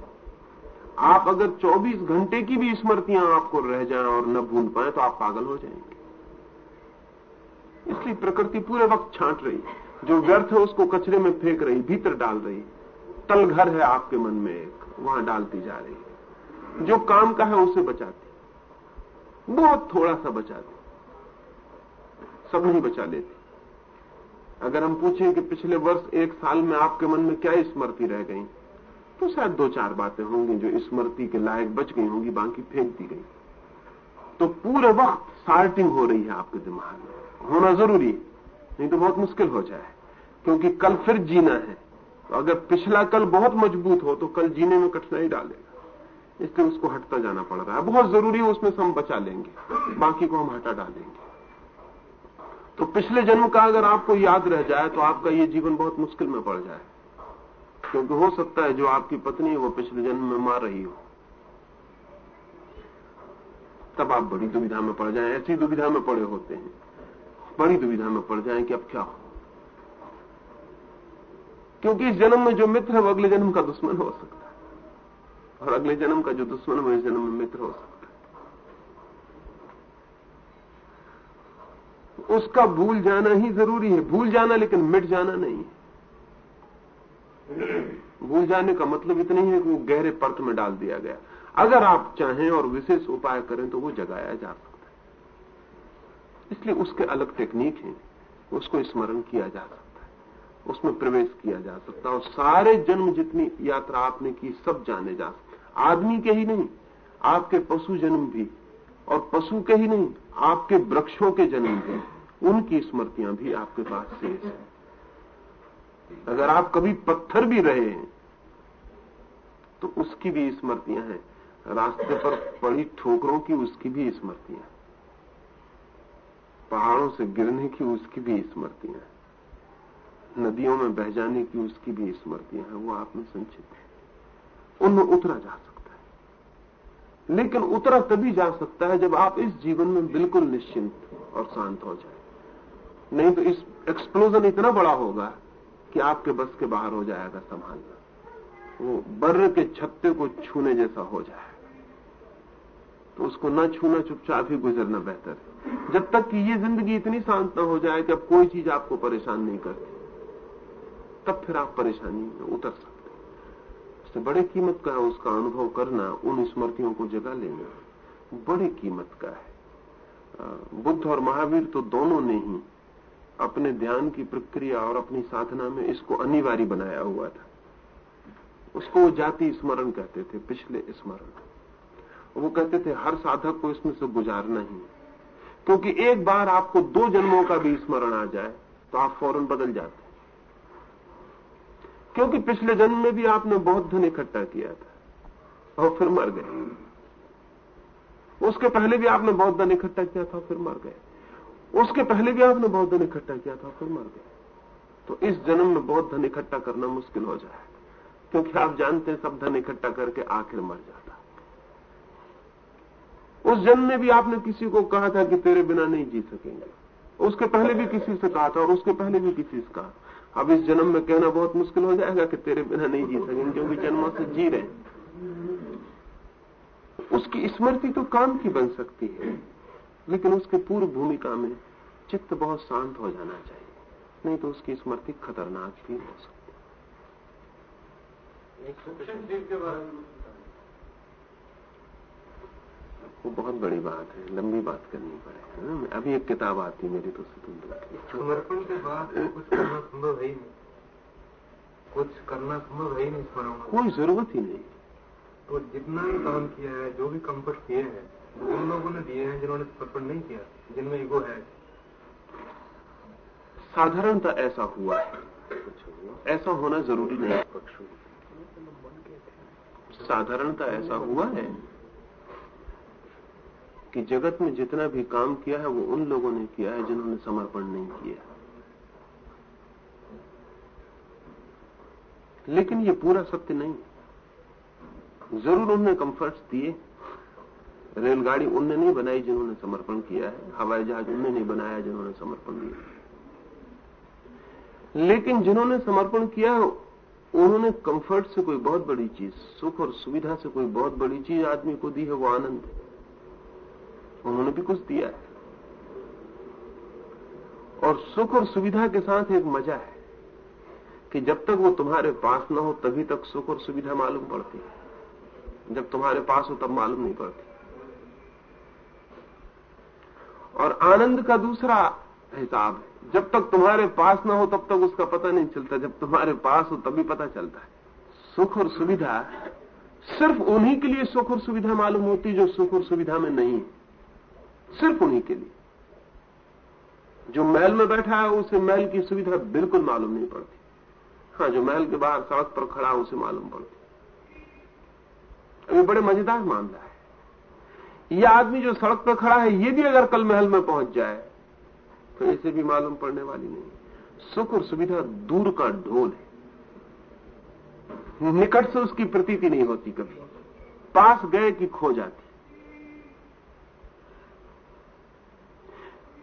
Speaker 2: आप अगर 24 घंटे की भी स्मृतियाँ आपको रह जाएँ और न भूल पाए तो आप पागल हो जाएँगे। इसलिए प्रकृति पूरे वक्त छांट रही जो व्यर्थ है उसको कचरे में फेंक रही, भीतर डाल रही। तल घर है आपके मन में एक, वहाँ डालती जा रही जो काम का है उसे बचाती। बहुत थोड़ा सा बचाती। सब नहीं बचा लेती। अगर हम पूछें कि पिछले वर्ष एक साल में आपके मन में क्या स्मृति रह गई तो शायद दो चार बातें होंगी जो स्मृति के लायक बच गई होंगी, बाकी फेंक दी गई। तो पूरे वक्त सार्टिंग हो रही है आपके दिमाग में। होना ज़रूरी नहीं तो बहुत मुश्किल हो जाए। क्योंकि कल फिर जीना है। तो अगर पिछला कल बहुत मज़बूत हो तो कल जीने में कठिनाई डालेगा। इसलिए उसको हटता जाना पड़ रहा है। बहुत ज़रूरी है, उसमें से हम बचा लेंगे। बाकी को हम हटा डालेंगे। तो पिछले जन्म का अगर आपको याद रह जाए तो आपका ये जीवन बहुत मुश्किल में पड़ जाए। क्योंकि हो सकता है जो आपकी पत्नी है, वो पिछले जन्म में मार रही हो। तब आप बड़ी दुविधा में पड़ जाएँ। ऐसी दुविधा में पड़े होते हैं। बड़ी दुविधा में पड़ जाएँ कि अब क्या हो। क्योंकि इस जन्म में जो मित्र है वो अगले जन्म का दुश्मन हो सकता है। और अगले जन्म का जो दुश्मन है इस जन्म में मित्र हो सकता है। उसका भूल जाना ही ज़रूरी है। भूल जाना लेकिन मिट जाना नहीं भूल जाने का मतलब इतना ही है कि वो गहरे पर्त में डाल दिया गया। अगर आप चाहें और विशेष उपाय करें तो वो जगाया जा सकता है। इसलिए उसके अलग टेक्निक है। उसको स्मरण किया जा सकता उसमें प्रवेश किया जा सकता और सारे जन्म जितनी यात्रा आपने की सब जाने जा सकते। आदमी के ही नहीं, आपके पशु जन्म भी और पशु के ही नहीं, आपके वृक्षों के जन्म भी। उनकी स्मृतियाँ भी आपके पास शेष है। अगर आप कभी पत्थर भी रहे हैं तो उसकी भी स्मृतियाँ हैं। रास्ते पर पड़ी ठोकरों की उसकी भी स्मृतियाँ पहाड़ों से गिरने की उसकी भी स्मृतियाँ हैं। नदियों में बह जाने की उसकी भी स्मृतियाँ हैं, वो आप में संचित है। उनमें उतरा जा सकता है। लेकिन उतरा तभी जा सकता है जब आप इस जीवन में बिल्कुल निश्चिंत और शांत हो जाए। नहीं तो इस एक्सप्लोजन इतना बड़ा होगा कि आपके बस के बाहर हो जाएगा संभालना। वो बर्र के छत्ते को छूने जैसा हो जाए तो उसको न छूना चुपचाप ही गुजरना बेहतर है। जब तक कि ये ज़िंदगी इतनी शांत न हो जाए कि अब कोई चीज़ आपको परेशान नहीं करती। तब फिर आप परेशानी में उतर सकते इससे बड़े कीमत का है उसका अनुभव करना, उन स्मृतियों को जगा लेना। बड़ी कीमत का है। बुद्ध और महावीर तो दोनों ने ही अपने ध्यान की प्रक्रिया और अपनी साधना में इसको अनिवार्य बनाया हुआ था। उसको वो जाति स्मरण कहते थे, पिछले स्मरण। वो कहते थे, हर साधक को इसमें से गुजारना ही क्योंकि एक बार आपको दो जन्मों का भी स्मरण आ जाए तो आप फ़ौरन बदल जाते क्योंकि पिछले जन्म में भी आपने बहुत धन इकट्ठा किया था और फिर मर गए। उसके पहले भी आपने बहुत धन इकट्ठा किया था फिर मर गए। उसके पहले भी आपने बहुत धन इकट्ठा किया था फिर मर गए। तो इस जन्म में बहुत धन इकट्ठा करना मुश्किल हो जाए, क्योंकि आप जानते हैं सब धन इकट्ठा करके आखिर मर जाता। उस जन्म में भी आपने किसी को कहा था कि तेरे बिना नहीं जी सकेंगे। उसके पहले भी किसी से कहा था और उसके पहले भी किसी से कहा अब इस जन्म में कहना बहुत मुश्किल हो जाएगा कि तेरे बिना नहीं जी सकेंगे क्योंकि जन्मों से जी रहे उसकी स्मृति तो काम की बन सकती है, लेकिन उसके पूर्व भूमिका में चित्त बहुत शांत हो जाना चाहिए, नहीं तो उसकी स्मृति खतरनाक भी हो सकती है। वो बहुत बड़ी बात है लंबी बात करनी पड़े अभी एक किताब आती मेरी तो उसे तुम
Speaker 4: समर्पण के बाद कुछ करना संभव है ही नहीं। कुछ करना संभव है ही नहीं स्मरण
Speaker 2: कोई ज़रूरत ही नहीं।
Speaker 4: तो जितना भी काम किया है जो भी कंफर्ट किए हैं उन लोगों ने दिए हैं जिन्होंने समर्पण नहीं किया जिनमें ईगो है।
Speaker 2: साधारणतः ऐसा हुआ है। ऐसा होना ज़रूरी नहीं। साधारणतः ऐसा हुआ है? कि जगत में जितना भी काम किया है, वो उन लोगों ने किया है जिन्होंने समर्पण नहीं किया लेकिन ये पूरा सत्य नहीं ज़रूर उन्होंने कंफर्ट्स दिए। रेलगाड़ी उनने नहीं बनाई जिन्होंने समर्पण किया है। हवाई जहाज़ उनने नहीं बनाया जिन्होंने समर्पण किया लेकिन जिन्होंने समर्पण किया, उन्होंने कंफर्ट से कोई बहुत बड़ी चीज़, सुख और सुविधा से कोई बहुत बड़ी चीज़ आदमी को दी है, वो आनंद उन्होंने भी कुछ दिया है। और सुख और सुविधा के साथ एक मज़ा है कि जब तक वो तुम्हारे पास ना हो, तभी तक सुख और सुविधा मालूम पड़ती है। जब तुम्हारे पास हो, तब मालूम नहीं पड़ती। और आनंद का दूसरा हिसाब है। जब तक तुम्हारे पास ना हो, तब तक उसका पता नहीं चलता। जब तुम्हारे पास हो, तभी पता चलता है। सुख और सुविधा सिर्फ़ उन्हीं के लिए सुख और सुविधा मालूम होती जो सुख और सुविधा में नहीं सिर्फ़ उन्हीं के लिए। जो महल में बैठा है, उसे महल की सुविधा बिल्कुल मालूम नहीं पड़ती। हाँ जो महल के बाहर सड़क पर खड़ा है, उसे मालूम पड़ती। अभी बड़े मज़ेदार मामला है। यह आदमी जो सड़क पर खड़ा है, ये भी अगर कल महल में पहुँच जाए तो इसे भी मालूम पड़ने वाली नहीं। सुख और सुविधा दूर का ढोल है। निकट से उसकी प्रतीति नहीं होती कभी। पास गए कि खो जाती।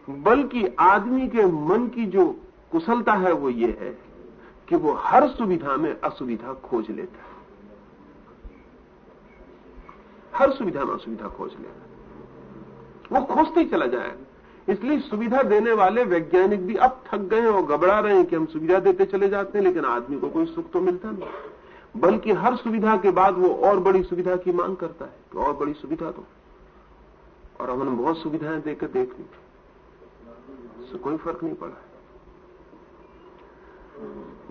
Speaker 2: बल्कि आदमी के मन की जो कुशलता है वो ये है कि वो हर सुविधा में असुविधा खोज लेता है। हर सुविधा में असुविधा खोज लेता वो खोजते ही चला जाएगा इसलिए सुविधा देने वाले वैज्ञानिक भी अब थक गए हैं और घबरा रहे हैं कि हम सुविधा देते चले जाते हैं, लेकिन आदमी को कोई सुख तो मिलता नहीं। बल्कि हर सुविधा के बाद वो और बड़ी सुविधा की मांग करता है कि और बड़ी सुविधा दो। और हमने बहुत सुविधाएँ देकर देख ली। उससे कोई फ़र्क नहीं पड़ा।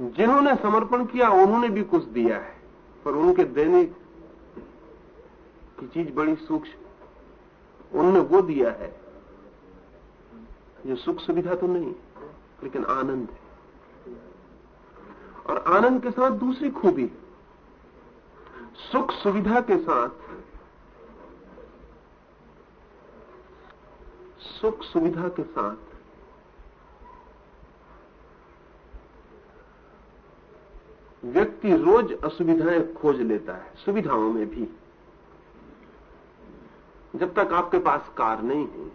Speaker 2: जिन्होंने समर्पण किया, उन्होंने भी कुछ दिया है, पर उनके देने की चीज़ बड़ी सूक्ष्म। उनने वो दिया है, जो सुख सुविधा तो नहीं, लेकिन आनंद है। और आनंद के साथ दूसरी खूबी, सुख सुविधा के साथ, सुख सुविधा के साथ व्यक्ति रोज असुविधाएँ खोज लेता है, सुविधाओं में भी। जब तक आपके पास कार नहीं है,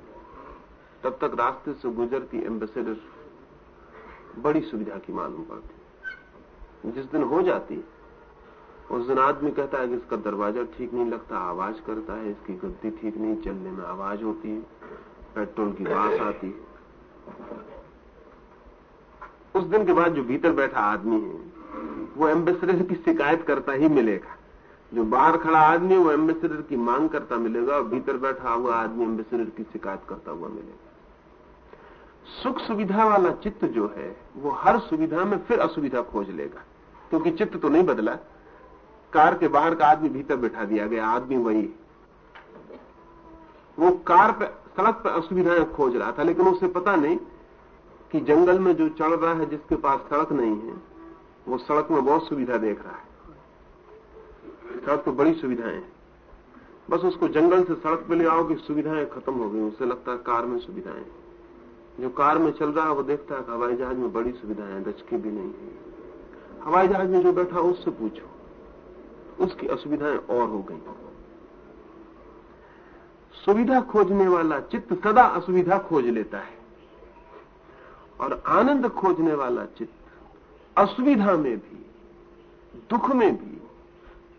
Speaker 2: तब तक रास्ते से गुजरती एम्बेसडर बड़ी सुविधा की मालूम पड़ती जिस दिन हो जाती उस दिन आदमी कहता है कि इसका दरवाज़ा ठीक नहीं लगता, आवाज़ करता है, इसकी गद्दी ठीक नहीं, चलने में आवाज़ होती है, पेट्रोल की बास आती है। उस दिन के बाद जो भीतर बैठा आदमी है वो एम्बेसडर की शिकायत करता ही मिलेगा। जो बाहर खड़ा आदमी वो एम्बेसडर की मांग करता मिलेगा और भीतर बैठा हुआ आदमी एम्बेसडर की शिकायत करता हुआ मिलेगा। सुख सुविधा वाला चित्त जो है, वो हर सुविधा में फिर असुविधा खोज लेगा। क्योंकि चित्त तो नहीं बदला। कार के बाहर का आदमी भीतर बैठा दिया गया, आदमी वही। वो कार पे, सड़क पर असुविधाएँ खोज रहा था, लेकिन उसे पता नहीं कि जंगल में जो चढ़ रहा है, जिसके पास सड़क नहीं है वो सड़क में बहुत सुविधा देख रहा है। सड़क तो बड़ी सुविधाएँ। हैं बस उसको जंगल से सड़क पे ले आओ कि सुविधाएँ खत्म हो गई। उसे लगता है कार में सुविधाएँ। जो कार में चल रहा है, वो देखता है हवाई जहाज़ में बड़ी सुविधाएँ दचके भी नहीं है। हवाई जहाज़ में जो बैठा, उससे पूछो। उसकी असुविधाएँ और हो गई। सुविधा खोजने वाला चित्त सदा असुविधा खोज लेता है। और आनंद खोजने वाला चित्त असुविधा में भी, दुख में भी,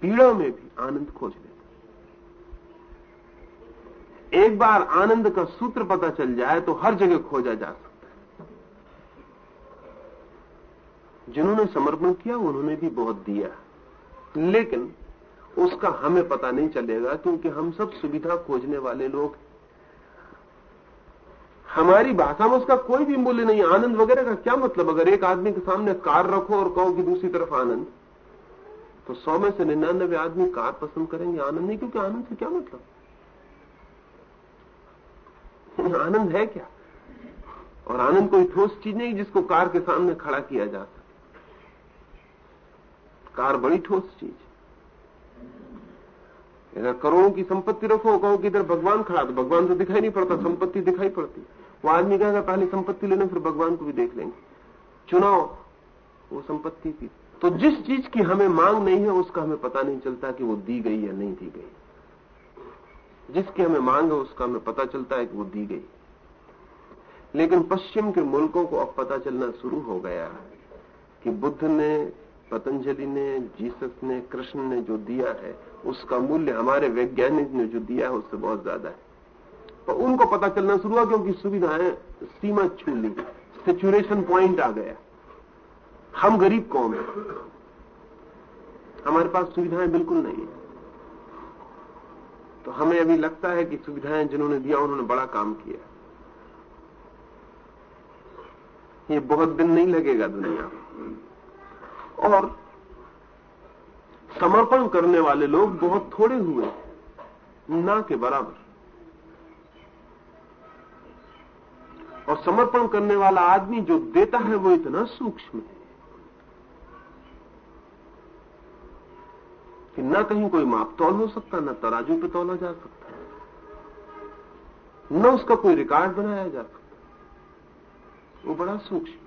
Speaker 2: पीड़ा में भी आनंद खोज लेता एक बार आनंद का सूत्र पता चल जाए तो हर जगह खोजा जा सकता है। जिन्होंने समर्पण किया, उन्होंने भी बहुत दिया लेकिन उसका हमें पता नहीं चलेगा, क्योंकि हम सब सुविधा खोजने वाले लोग हमारी भाषा में उसका कोई भी मूल्य नहीं, आनंद वगैरह का क्या मतलब? अगर एक आदमी के सामने कार रखो और कहो कि दूसरी तरफ़ आनंद तो सौ में से निन्यानबे आदमी कार पसंद करेंगे आनंद नहीं, क्योंकि आनंद से क्या मतलब? आनंद है क्या? और आनंद कोई ठोस चीज़ नहीं जिसको कार के सामने खड़ा किया जा सके। कार बड़ी ठोस चीज़। अगर करोड़ों की संपत्ति रखो, कहो कि इधर भगवान खड़ा तो भगवान तो दिखाई नहीं पड़ता, संपत्ति दिखाई पड़ती वो आदमी कहेगा, पहले संपत्ति लेना, फिर भगवान को भी देख लेंगे। चुनाव, वो संपत्ति की तो जिस चीज़ की हमें मांग नहीं है, उसका हमें पता नहीं चलता कि वो दी गई या नहीं दी गई। जिसकी हमें मांग है, उसका हमें पता चलता है कि वो दी गई। लेकिन पश्चिम के मुल्कों को अब पता चलना शुरू हो गया है कि बुद्ध ने, पतंजलि ने, जीसस ने, कृष्ण ने जो दिया है, उसका मूल्य हमारे वैज्ञानिक ने जो दिया है, उससे बहुत ज़्यादा है। पर उनको पता चलना शुरू हुआ क्योंकि सुविधाएँ सीमा छू ली। सेचुरेशन पॉइंट आ गया। हम गरीब कौन है। हमारे पास सुविधाएँ बिल्कुल नहीं है। तो हमें अभी लगता है कि सुविधाएँ जिन्होंने दिया, उन्होंने बड़ा काम किया। ये बहुत दिन नहीं लगेगा दुनिया। और समर्पण करने वाले लोग बहुत थोड़े हुए ना के बराबर। और समर्पण करने वाला आदमी जो देता है वो इतना सूक्ष्म है कि ना कहीं कोई माप तौल हो सकता, ना तराजू पे तोला जा सकता। न उसका कोई रिकॉर्ड बनाया जा सकता। वो बड़ा सूक्ष्म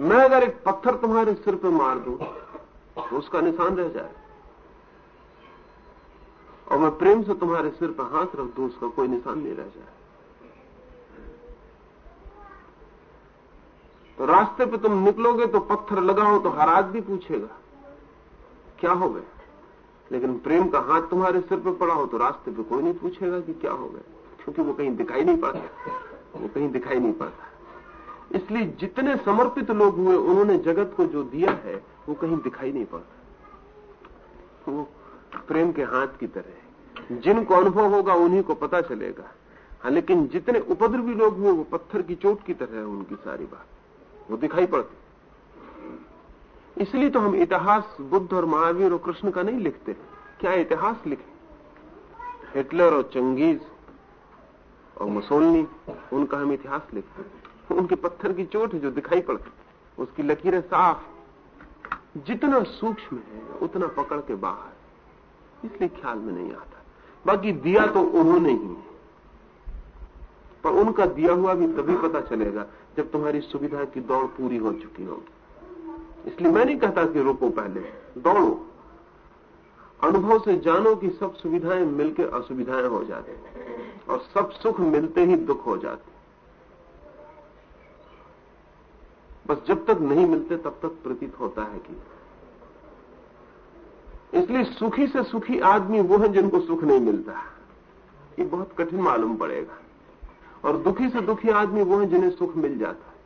Speaker 2: मैं अगर एक पत्थर तुम्हारे सिर पे मार दूँ तो उसका निशान रह जाए। और मैं प्रेम से तुम्हारे सिर पर हाथ रख दूँ, उसका कोई निशान नहीं रह जाए। तो रास्ते पे तुम निकलोगे तो पत्थर लगाओ तो हर आदमी पूछेगा। क्या हो गया? लेकिन प्रेम का हाथ तुम्हारे सिर पर पड़ा हो तो रास्ते पे कोई नहीं पूछेगा कि क्या हो गया। क्योंकि वो कहीं दिखाई नहीं पड़ता वो कहीं दिखाई नहीं पड़ता इसलिए जितने समर्पित लोग हुए, उन्होंने जगत को जो दिया है, वो कहीं दिखाई नहीं पड़ता वो प्रेम के हाथ की तरह है। जिनको अनुभव होगा, उन्हीं को पता चलेगा। हाँ लेकिन जितने उपद्रवी लोग हुए, वो पत्थर की चोट की तरह है उनकी सारी बात। वो दिखाई पड़ती। इसलिए तो हम इतिहास, बुद्ध और महावीर और कृष्ण का नहीं लिखते। क्या इतिहास लिखे? हिटलर और चंगेज और मुसोलनी, उनका हम इतिहास लिखते उनके पत्थर की चोट है जो दिखाई पड़ती। उसकी लकीरें साफ़। जितना सूक्ष्म है, उतना पकड़ के बाहर। इसलिए ख्याल में नहीं आता। बाकी दिया तो उन्होंने ही है। पर उनका दिया हुआ भी तभी पता चलेगा जब तुम्हारी सुविधा की दौड़ पूरी हो चुकी होगी। इसलिए मैं नहीं कहता कि रोको पहले, दौड़ो। अनुभव से जानो कि सब सुविधाएँ मिलकर असुविधाएँ हो जाती और सब सुख मिलते ही दुख हो जाते बस जब तक नहीं मिलते, तब तक प्रतीत होता है कि इसलिए सुखी से सुखी आदमी वो है जिनको सुख नहीं मिलता। ये बहुत कठिन मालूम पड़ेगा। और दुखी से दुखी आदमी वो है जिन्हें सुख मिल जाता है।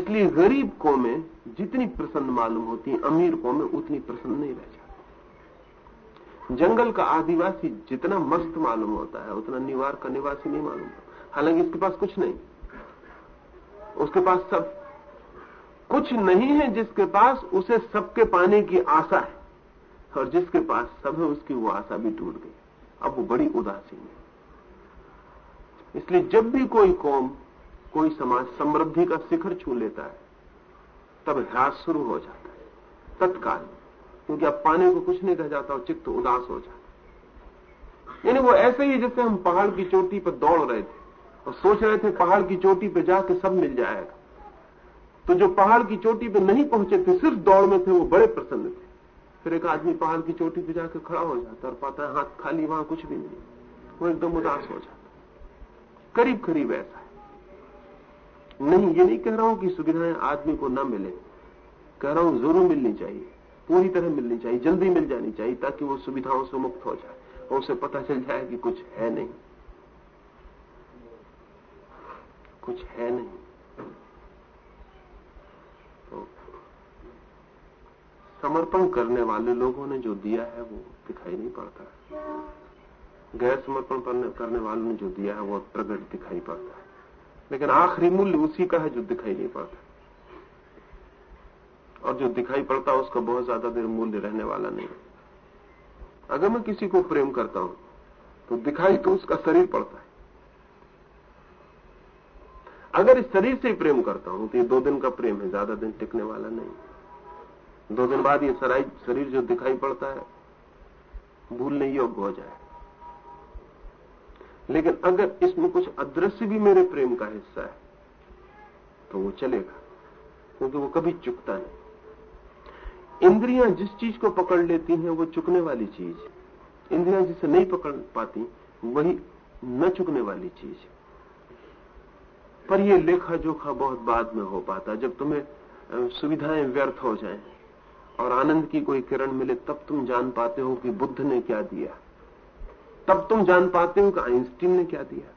Speaker 2: इसलिए गरीब को में जितनी प्रसन्न मालूम होती है, अमीर को में उतनी प्रसन्न नहीं रह जाती। जंगल का आदिवासी जितना मस्त मालूम होता है, उतना निवार का निवासी नहीं मालूम हालाँकि इसके पास कुछ नहीं। उसके पास सब कुछ नहीं है जिसके पास उसे सबके पाने की आशा है। और जिसके पास सब है, उसकी वो आशा भी टूट गई। अब वो बड़ी उदासीन है। इसलिए जब भी कोई कौम, कोई समाज समृद्धि का शिखर छू लेता है, तब ह्रास शुरू हो जाता है। तत्काल। क्योंकि अब पाने को कुछ नहीं रह जाता और चित्त उदास हो जाता यानी वो ऐसे ही जैसे हम पहाड़ की चोटी पर दौड़ रहे थे और सोच रहे थे पहाड़ की चोटी पर जाके सब मिल जाएगा। तो जो पहाड़ की चोटी पर नहीं पहुँचे थे, सिर्फ़ दौड़ में थे, वो बड़े प्रसन्न थे। फिर एक आदमी पहाड़ की चोटी पर जाकर खड़ा हो जाता और पाता है हाथ खाली वहाँ कुछ भी नहीं वो एकदम उदास हो जाता करीब करीब ऐसा है। नहीं, ये नहीं कह रहा हूँ कि सुविधाएँ आदमी को न मिले। कह रहा हूँ ज़रूर मिलनी चाहिए, पूरी तरह मिलनी चाहिए, जल्दी मिल जानी चाहिए, ताकि वो सुविधाओं से मुक्त हो जाए और उसे पता चल जाए कि कुछ है नहीं। कुछ है नहीं। तो समर्पण करने वाले लोगों ने जो दिया है, वो दिखाई नहीं पड़ता। गैर समर्पण करने वालों ने जो दिया है वो प्रगट दिखाई पड़ता है। लेकिन आखिरी मूल्य उसी का है जो दिखाई नहीं पड़ता। और जो दिखाई पड़ता है उसका बहुत ज़्यादा देर मूल्य रहने वाला नहीं अगर मैं किसी को प्रेम करता हूँ तो दिखाई तो उसका शरीर पड़ता है। अगर इस शरीर से ही प्रेम करता हूँ तो ये दो दिन का प्रेम है ज़्यादा दिन टिकने वाला नहीं दो दिन बाद ये शरीर जो दिखाई पड़ता है भूलने योग्य हो जाए। लेकिन अगर इसमें कुछ अदृश्य भी मेरे प्रेम का हिस्सा है तो वो चलेगा, क्योंकि वो कभी चुकता नहीं। इंद्रियाँ जिस चीज़ को पकड़ लेती हैं, वो चुकने वाली चीज़ इंद्रियाँ जिसे नहीं पकड़ पाती, वही न चुकने वाली चीज़ पर ये लेखा जोखा बहुत बाद में हो पाता, जब तुम्हें सुविधाएँ व्यर्थ हो जाएँ, और आनंद की कोई किरण मिले, तब तुम जान पाते हो कि बुद्ध ने क्या दिया। तब तुम जान पाते हो कि आइंस्टीन ने क्या दिया।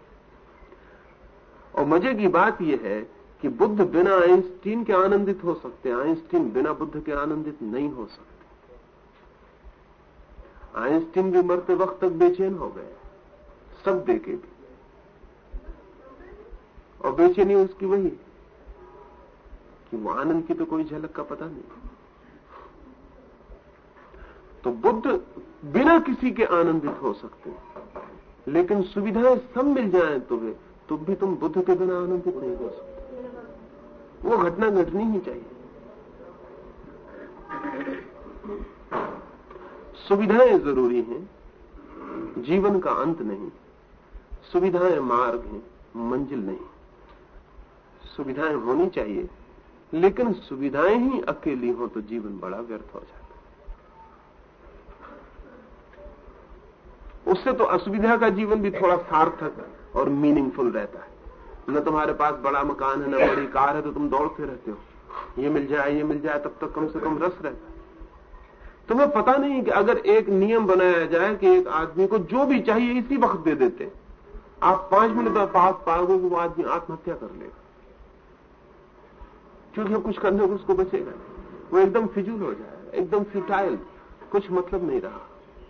Speaker 2: और मज़े की बात यह है कि बुद्ध बिना आइंस्टीन के आनंदित हो सकते हैं, आइंस्टीन बिना बुद्ध के आनंदित नहीं हो सकते। आइंस्टीन भी मरते वक्त तक बेचैन हो गए, सब देखे भी। और बेचैनी उसकी वही कि वो आनंद की तो कोई झलक का पता नहीं। तो बुद्ध बिना किसी के आनंदित हो सकते हैं। लेकिन सुविधाएँ सब मिल जाएँ तुम्हें तो भी तुम बुद्ध के बिना आनंदित नहीं हो सकते। वो घटना घटनी ही चाहिए। सुविधाएँ ज़रूरी हैं, जीवन का अंत नहीं। सुविधाएँ मार्ग हैं, मंजिल नहीं। सुविधाएँ होनी चाहिए, लेकिन सुविधाएँ ही अकेली हो तो जीवन बड़ा व्यर्थ हो जाता उससे तो असुविधा का जीवन भी थोड़ा सार्थक और मीनिंगफुल रहता है। न तुम्हारे पास बड़ा मकान है, न बड़ी कार है तो तुम दौड़ते रहते हो। ये मिल जाए, ये मिल जाए, तब तक कम से कम रस रहता है। तुम्हें पता नहीं कि अगर एक नियम बनाया जाए कि एक आदमी को जो भी चाहिए इसी वक्त दे देते। आप पाँच मिनट बाद पाओगे वो आदमी आत्महत्या कर लेगा। क्योंकि कुछ करने को उसको बचेगा वो एकदम फिजूल हो जाएगा, एकदम फ्यूटाइल कुछ मतलब नहीं रहा।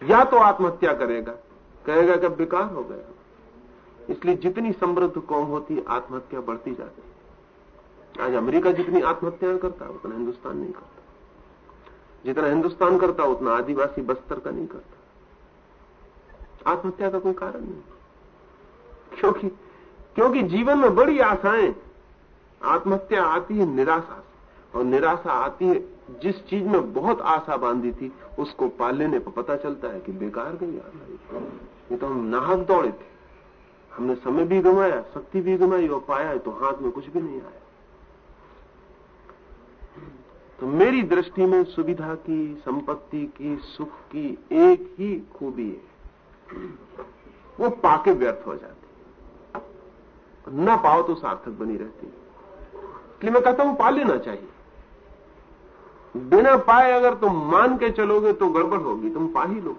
Speaker 2: या तो आत्महत्या करेगा, कहेगा कि बेकार हो गया। इसलिए जितनी समृद्ध कौम होती, आत्महत्या बढ़ती जाती आज अमेरिका जितनी आत्महत्या करता, उतना हिंदुस्तान नहीं करता। जितना हिंदुस्तान करता, उतना आदिवासी बस्तर का नहीं करता। आत्महत्या का कोई कारण नहीं। क्योंकि क्योंकि जीवन में बड़ी आशाएँ। आत्महत्या आती है, निराशा से। और निराशा आती है जिस चीज़ में बहुत आशा बांधी थी, उसको पा लेने पर पता चलता है कि बेकार गई आशा ये तो हम नाहक दौड़े थे। हमने समय भी गंवाया शक्ति भी गंवाई और पाया तो हाथ में कुछ भी नहीं आया। तो मेरी दृष्टि में सुविधा की, संपत्ति की, सुख की एक ही खूबी है। वो पाके व्यर्थ हो जाती न पाओ तो सार्थक बनी रहती इसलिए मैं कहता हूँ पा लेना चाहिए। बिना पाए अगर तुम मान के चलोगे तो गड़बड़ होगी, तुम पा ही लो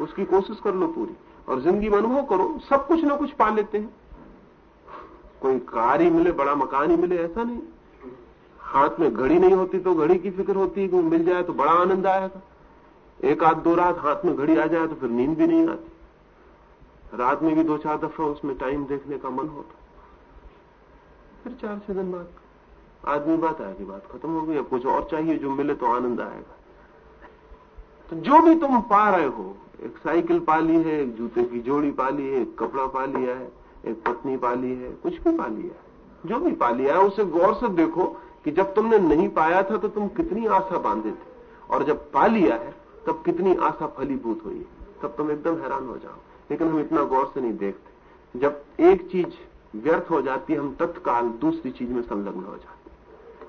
Speaker 2: उसकी कोशिश कर लो पूरी, और ज़िंदगी में अनुभव करो, सब कुछ ना कुछ पा लेते हैं। कोई कार ही मिले, बड़ा मकान ही मिले, ऐसा नहीं। हाथ में घड़ी नहीं होती तो घड़ी की फ़िक्र होती है कि मिल जाए तो बड़ा आनंद आएगा एक आध दो रात हाथ में घड़ी आ जाए तो फिर नींद भी नहीं आती। रात में भी दो चार दफ़ा उसमें टाइम देखने का मन होता। फिर चार छह दिन बाद आदमी बात आएगी बात खत्म हो गई, अब कुछ और चाहिए, जो मिले तो आनंद आएगा। तो जो भी तुम पा रहे हो, एक साइकिल पा ली है, एक जूते की जोड़ी पा ली है, एक कपड़ा पा लिया है, एक पत्नी पा ली है, कुछ भी पा लिया है। जो भी पा लिया है, उसे गौर से देखो कि जब तुमने नहीं पाया था तो तुम कितनी आशा बांधे थे। और जब पा लिया है, तब कितनी आशा फलीभूत हुई। तब तुम एकदम हैरान हो जाओ। लेकिन हम इतना गौर से नहीं देखते। जब एक चीज़ व्यर्थ हो जाती है हम तत्काल दूसरी चीज़ में संलग्न हो जाते।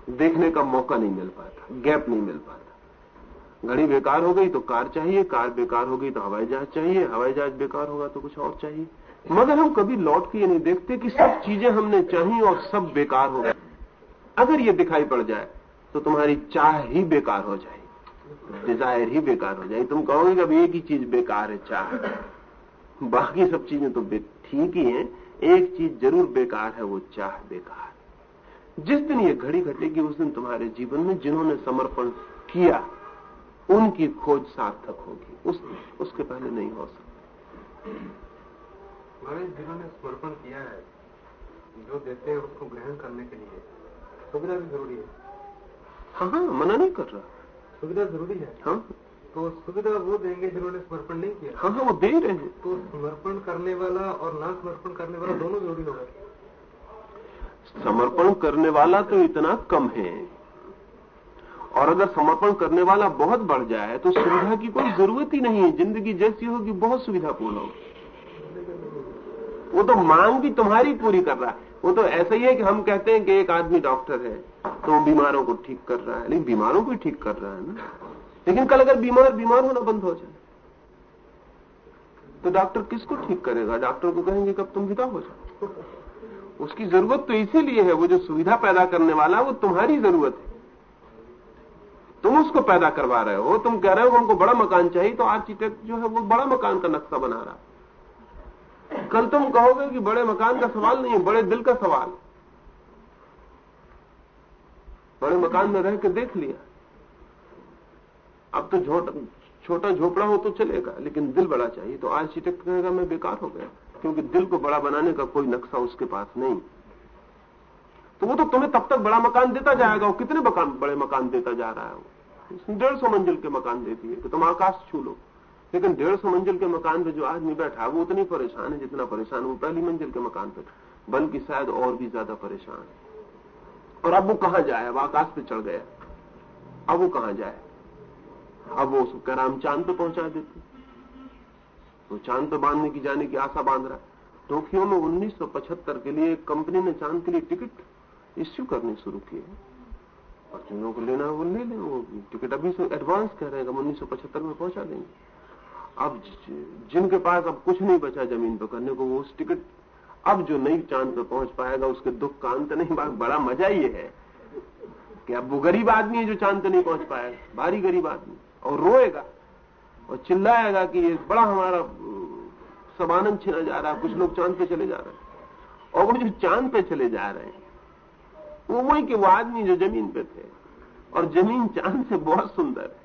Speaker 2: देखने का मौका नहीं मिल पाता गैप नहीं मिल पाता। घड़ी बेकार हो गई तो कार चाहिए, कार बेकार हो गई तो हवाई जहाज़ चाहिए, हवाई जहाज़ बेकार होगा तो कुछ और चाहिए। मगर हम कभी लौट के ये नहीं देखते कि सब चीज़ें हमने चाहिए और सब बेकार हो गए। अगर ये दिखाई पड़ जाए तो तुम्हारी चाह ही बेकार हो जाए डिज़ायर ही बेकार हो जाए तुम कहोगे कि अब एक ही चीज़ बेकार है, चाह। बाकी सब चीज़ें तो ठीक ही हैं। एक चीज़ ज़रूर बेकार है, वो चाह बेकार। जिस दिन ये घड़ी घटेगी उस दिन तुम्हारे जीवन में जिन्होंने समर्पण किया उनकी खोज सार्थक होगी। उस उसके पहले नहीं हो सकती।
Speaker 4: महाराज जिन्होंने समर्पण किया है जो देते हैं उसको ग्रहण करने के लिए सुविधा भी ज़रूरी है।
Speaker 2: हाँ हाँ मना नहीं कर रहा।
Speaker 4: सुविधा ज़रूरी है?
Speaker 2: हाँ।
Speaker 4: तो सुविधा वो देंगे जिन्होंने समर्पण नहीं किया।
Speaker 2: हाँ हाँ वो दे रहे हैं।
Speaker 4: तो समर्पण करने वाला और ना समर्पण करने वाला दोनों ज़रूरी हो गए
Speaker 2: समर्पण करने वाला तो इतना कम है। और अगर समर्पण करने वाला बहुत बढ़ जाए तो सुविधा की कोई ज़रूरत ही नहीं है। ज़िंदगी जैसी होगी, बहुत सुविधापूर्ण होगी। वो तो मांग भी तुम्हारी पूरी कर रहा है। वो तो ऐसा ही है कि हम कहते हैं कि एक आदमी डॉक्टर है तो बीमारों को ठीक कर रहा है। लेकिन बीमारों को ठीक कर रहा है ना। लेकिन कल अगर बीमार बीमार होना बंद हो जाए तो डॉक्टर किसको ठीक करेगा? डॉक्टर को कहेंगे कब तुम विदा हो जाओ। उसकी ज़रूरत तो इसीलिए है, वो जो सुविधा पैदा करने वाला है, वो तुम्हारी ज़रूरत है। तुम उसको पैदा करवा रहे हो, तुम कह रहे हो हमको बड़ा मकान चाहिए तो आर्किटेक्ट जो है, वो बड़ा मकान का नक्शा बना रहा है। कल तुम कहोगे कि बड़े मकान का सवाल नहीं है, बड़े दिल का सवाल बड़े मकान में रह के देख लिया। अब तो छोटा झोपड़ा हो तो चलेगा, लेकिन दिल बड़ा चाहिए तो आर्किटेक्ट कहेगा, मैं बेकार हो गया। क्योंकि दिल को बड़ा बनाने का कोई नक्शा उसके पास नहीं। तो वो तो तुम्हें तब तक बड़ा मकान देता जाएगा वो कितने मकान, बड़े मकान देता जा रहा है वो? डेढ़ सौ मंजिल के मकान देती है कि तुम आकाश छू लो लेकिन डेढ़ सौ मंजिल के मकान पे जो आदमी बैठा है, वो उतनी परेशान है जितना परेशान वो पहली मंजिल के मकान पे बल्कि शायद और भी ज़्यादा परेशान है। और अब वो कहाँ जाए? अब आकाश पे चढ़ गया। अब वो कहाँ जाए? अब वो उसको रामचांद पे पहुँचा देते। तो चाँद पे बांधने की जाने की आशा बाँध रहा है। टोक्यो में 1975 के लिए कंपनी ने चाँद के लिए टिकट इश्यू करने शुरू किए और जिन लोगों को लेना है वो ले लें, वो टिकट अभी से एडवांस कह रहे हैं हम उन्नीस में पहुँचा देंगे। अब जिनके पास अब कुछ नहीं बचा ज़मीन पर करने को, वो उस टिकट, अब जो नहीं चाँद पर पहुँच पाएगा, उसके दुख का अंत नहीं बड़ा मज़ा ये है कि अब वो गरीब आदमी है जो चाँद पर नहीं पहुँच पाएगा भारी गरीब आदमी, और रोएगा। और चिल्लाएगा कि ये बड़ा हमारा सब आनंद छिना जा रहा है, कुछ लोग चाँद पे चले जा रहे हैं। और वो जो चाँद पे चले जा रहे हैं, वो वही कि वो आदमी जो ज़मीन पे थे। और ज़मीन चाँद से बहुत सुंदर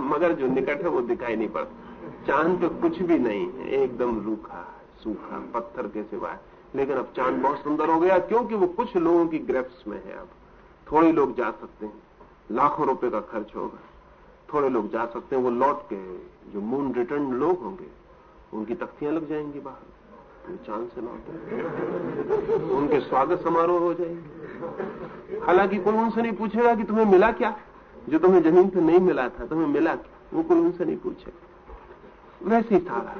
Speaker 2: मगर जो निकट है वो दिखाई नहीं पड़ता। चाँद पे कुछ भी नहीं है, एकदम रूखा, सूखा, पत्थर के सिवाय लेकिन अब चाँद बहुत सुंदर हो गया, क्योंकि वो कुछ लोगों की ग्रेप्स में है अब। थोड़े लोग जा सकते हैं, लाखों रुपए का खर्च होगा। थोड़े लोग जा सकते हैं, वो लौट के जो मून रिटर्न लोग होंगे, उनकी तख्तियाँ लग जाएँगी बाहर। वो चाँद से लौटे उनके स्वागत समारोह हो जाएँगे। हालाँकि कोई उनसे नहीं पूछेगा कि तुम्हें मिला क्या? जो तुम्हें ज़मीन पे नहीं मिला था, तुम्हें मिला क्या? वो कोई उनसे नहीं पूछेगा। वैसे ही
Speaker 3: था।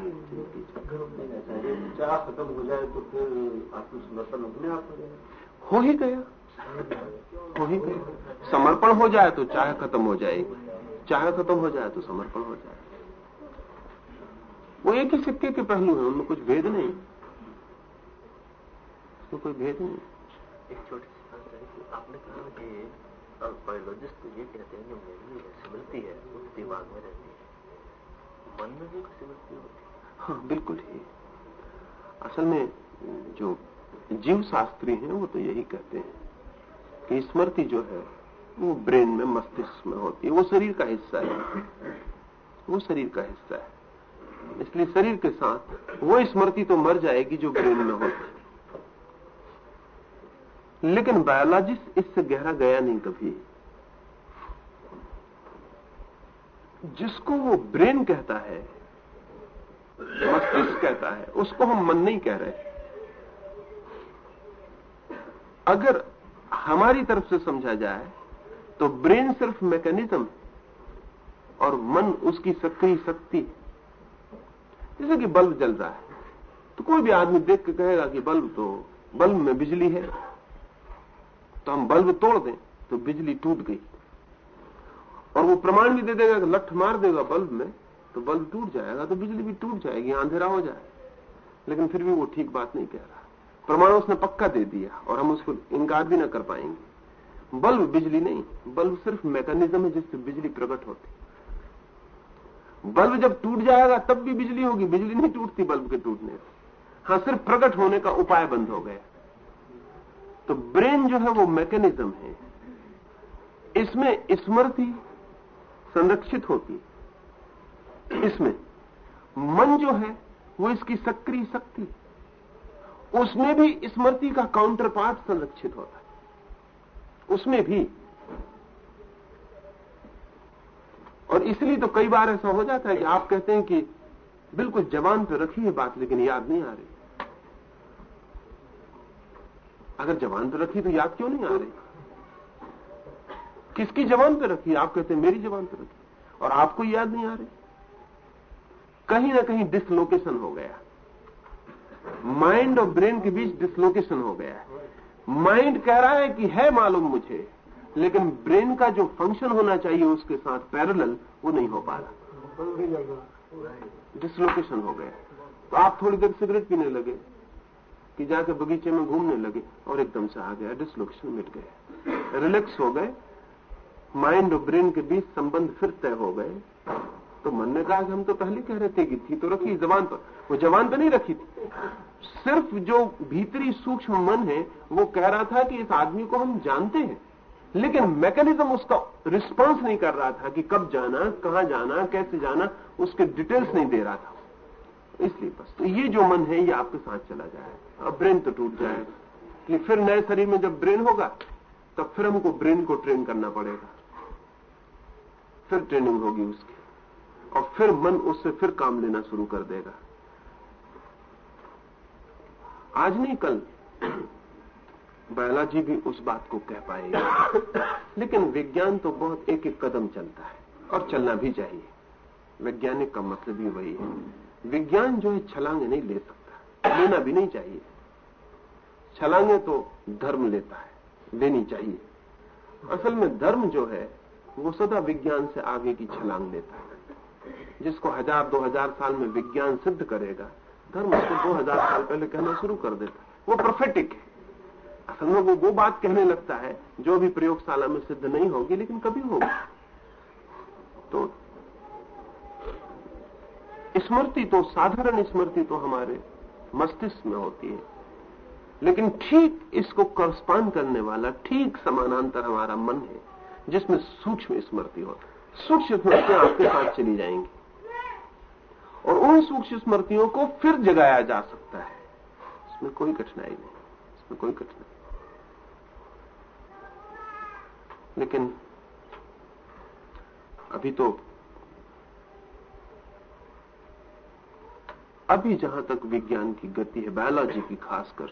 Speaker 3: खत्म हो जाए तो फिर आत्मसमर्पण अपने आप हो
Speaker 2: हो गया। हो ही गया। समर्पण हो जाए तो चाह खत्म हो जाएगी। चाह खत्म हो जाए तो समर्पण हो जाए। वो एक ही सिक्के के पहलू है उनमें कुछ भेद नहीं। उसमें कोई भेद नहीं।
Speaker 3: एक छोटी सी बात है कि आपने कहा कि बायोलॉजिस्ट तो ये कहते हैं कि मेमोरी है स्मृति है वो दिमाग में रहती है। मन में भी स्मृति होती है।
Speaker 2: हाँ बिल्कुल ही। असल में जो जीव शास्त्री हैं वो तो यही कहते हैं कि स्मृति जो है वो ब्रेन में मस्तिष्क में होती है। वो शरीर का हिस्सा है। वो शरीर का हिस्सा है। इसलिए शरीर के साथ वो स्मृति तो मर जाएगी जो ब्रेन में होती है। लेकिन बायोलॉजिस्ट इससे गहरा गया नहीं कभी। जिसको वो ब्रेन कहता है, मस्तिष्क कहता है, उसको हम मन नहीं कह रहे। अगर हमारी तरफ़ से समझा जाए तो ब्रेन सिर्फ़ मैकेनिज्म और मन उसकी सक्रिय शक्ति जैसे कि बल्ब जल रहा है तो कोई भी आदमी देख के कहेगा कि बल्ब तो बल्ब में बिजली है। तो हम बल्ब तोड़ दें तो बिजली टूट गई। और वो प्रमाण भी दे देगा कि लठ मार देगा बल्ब में तो बल्ब टूट जाएगा तो बिजली भी टूट जाएगी, अंधेरा हो जाए। लेकिन फिर भी वो ठीक बात नहीं कह रहा। प्रमाण उसने पक्का दे दिया और हम उसको इनकार भी ना कर पाएँगे। बल्ब बिजली नहीं, बल्ब सिर्फ़ मैकेनिज्म है जिससे बिजली प्रकट होती बल्ब जब टूट जाएगा, तब भी बिजली होगी। बिजली नहीं टूटती, बल्ब के टूटने से। हाँ सिर्फ़ प्रकट होने का उपाय बंद हो गया। तो ब्रेन जो है वो मैकेनिज्म है। इसमें स्मृति संरक्षित होती इसमें मन जो है, वो इसकी सक्रिय शक्ति उसमें भी स्मृति का काउंटर पार्ट संरक्षित होता है। उसमें भी। और इसलिए तो कई बार ऐसा हो जाता है कि आप कहते हैं कि बिल्कुल जवान पे रखी है बात, लेकिन याद नहीं आ रही। अगर जवान पे रखी तो याद क्यों नहीं आ रही? किसकी जवान पे रखी? आप कहते हैं मेरी जवान पे रखी। और आपको याद नहीं आ रही? कहीं ना कहीं डिसलोकेशन हो गया। माइंड और ब्रेन के बीच डिसलोकेशन हो गया है। माइंड कह रहा है कि है मालूम मुझे, लेकिन ब्रेन का जो फ़ंक्शन होना चाहिए उसके साथ पैरेलल वो नहीं हो पा रहा। डिसलोकेशन हो गया। तो आप थोड़ी देर सिगरेट पीने लगे, कि जाके बगीचे में घूमने लगे, और एकदम से आ गया डिसलोकेशन मिट गया। रिलैक्स हो गए। माइंड और ब्रेन के बीच संबंध फिर तय हो गए। तो मन ने कहा कि हम तो पहले कह रहे थे कि थी तो रखी जबान पर। वो जबान पर नहीं रखी थी। सिर्फ़ जो भीतरी सूक्ष्म मन है, वो कह रहा था कि इस आदमी को हम जानते हैं। लेकिन मैकेनिज्म उसका रिस्पांस नहीं कर रहा था कि कब जाना, कहाँ जाना, कैसे जाना, उसके डिटेल्स नहीं दे रहा था। इसलिए बस। तो ये जो मन है, ये आपके साथ चला जाए। अब ब्रेन तो टूट जाएगा कि फिर नए शरीर में जब ब्रेन होगा, तब फिर हमको ब्रेन को ट्रेन करना पड़ेगा। फिर ट्रेनिंग होगी उसकी। और फिर मन उससे फिर काम लेना शुरू कर देगा। आज नहीं कल। बायोलॉजी भी उस बात को कह पाएगी। लेकिन विज्ञान तो बहुत एक एक कदम चलता है और चलना भी चाहिए। वैज्ञानिक का मतलब ही वही है। विज्ञान जो है छलांगे नहीं ले सकता। लेना भी नहीं चाहिए। छलांगे तो धर्म लेता है। लेनी चाहिए। असल में धर्म जो है, वो सदा विज्ञान से आगे की छलांग लेता है। जिसको हज़ार, दो हज़ार साल में विज्ञान सिद्ध करेगा, धर्म उसको दो हज़ार साल पहले कहना शुरू कर देता है। वो प्रोफेटिक है। असल में वो वो बात कहने लगता है, जो भी प्रयोगशाला में सिद्ध नहीं होगी, लेकिन कभी होगी। तो स्मृति तो साधारण स्मृति तो हमारे मस्तिष्क में होती है। लेकिन ठीक इसको करस्पान करने वाला, ठीक समानांतर हमारा मन है, जिसमें सूक्ष्म स्मृति होती सूक्ष्म स्मृतियाँ आपके साथ चली जाएँगी। और उन सूक्ष्म स्मृतियों को फिर जगाया जा सकता है। इसमें कोई कठिनाई नहीं। इसमें कोई कठिनाई लेकिन अभी तो अभी जहाँ तक विज्ञान की गति है, बायोलॉजी की खासकर,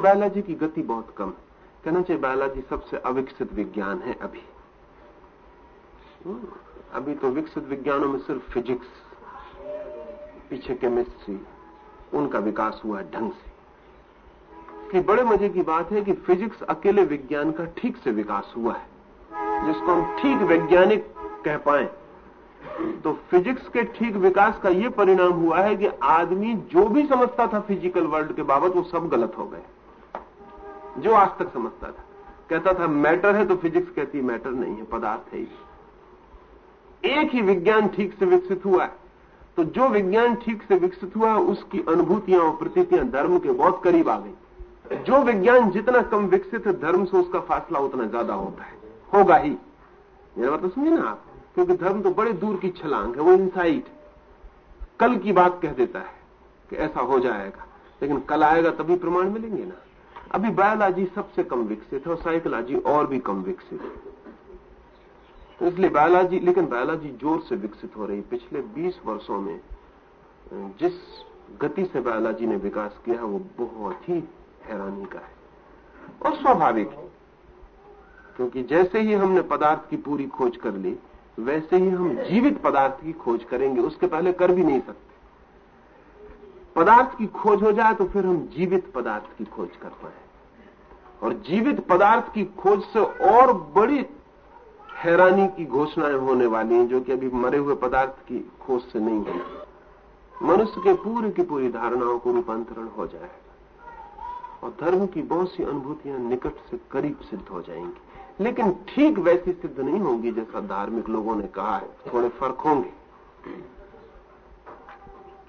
Speaker 2: बायोलॉजी की गति बहुत कम है। कहना चाहिए बायोलॉजी सबसे अविकसित विज्ञान है अभी। अभी तो विकसित विज्ञानों में सिर्फ़ फिजिक्स पीछे केमिस्ट्री उनका विकास हुआ है ढंग से। कि बड़े मज़े की बात है कि फिजिक्स अकेले विज्ञान का ठीक से विकास हुआ है। जिसको हम ठीक वैज्ञानिक कह पाए तो फिजिक्स के ठीक विकास का यह परिणाम हुआ है कि आदमी जो भी समझता था फ़िज़िकल वर्ल्ड के बाबत, वो सब गलत हो गए। जो आज तक समझता था। कहता था मैटर है तो फिजिक्स कहती मैटर नहीं है, पदार्थ है ही। एक ही विज्ञान ठीक से विकसित हुआ है। तो जो विज्ञान ठीक से विकसित हुआ है उसकी अनुभूतियाँ और प्रतीतियाँ धर्म के बहुत करीब आ गई। जो विज्ञान जितना कम विकसित है, धर्म से उसका फासला उतना ज़्यादा होता है। होगा ही। मेरा बात तो समझे ना आप? क्योंकि धर्म तो बड़े दूर की छलांग है, वो इंसाइट कल की बात कह देता है कि ऐसा हो जाएगा। लेकिन कल आएगा, तभी प्रमाण मिलेंगे ना। अभी बायोलॉजी सबसे कम विकसित है और साइकोलॉजी और भी कम विकसित है। इसलिए बायोलॉजी, लेकिन बायोलॉजी ज़ोर से विकसित हो रही पिछले 20 वर्षों में जिस गति से बायोलॉजी ने विकास किया है, वो बहुत ही हैरानी का है। और स्वाभाविक है, क्योंकि जैसे ही हमने पदार्थ की पूरी खोज कर ली, वैसे ही हम जीवित पदार्थ की खोज करेंगे, उसके पहले कर भी नहीं सकते। पदार्थ की खोज हो जाए तो फिर हम जीवित पदार्थ की खोज कर पाए। और जीवित पदार्थ की खोज से और बड़ी हैरानी की घोषणाएँ होने वाली हैं, जो कि अभी मरे हुए पदार्थ की खोज से नहीं हुई। मनुष्य के पूरी की पूरी धारणाओं को रूपांतरण हो जाएगा। और धर्म की बहुत सी अनुभूतियाँ निकट से करीब सिद्ध हो जाएँगी। लेकिन ठीक वैसी सिद्ध नहीं होंगी, जैसा धार्मिक लोगों ने कहा है। थोड़े फ़र्क होंगे।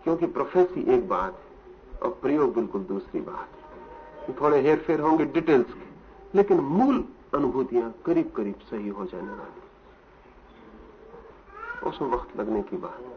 Speaker 2: क्योंकि प्रोफेसी एक बात है, और प्रयोग बिल्कुल दूसरी बात है। थोड़े हेरफेर होंगे डिटेल्स के। लेकिन मूल अनुभूतियाँ करीब करीब सही हो जाने वाली। उसमें वक्त लगने की बात।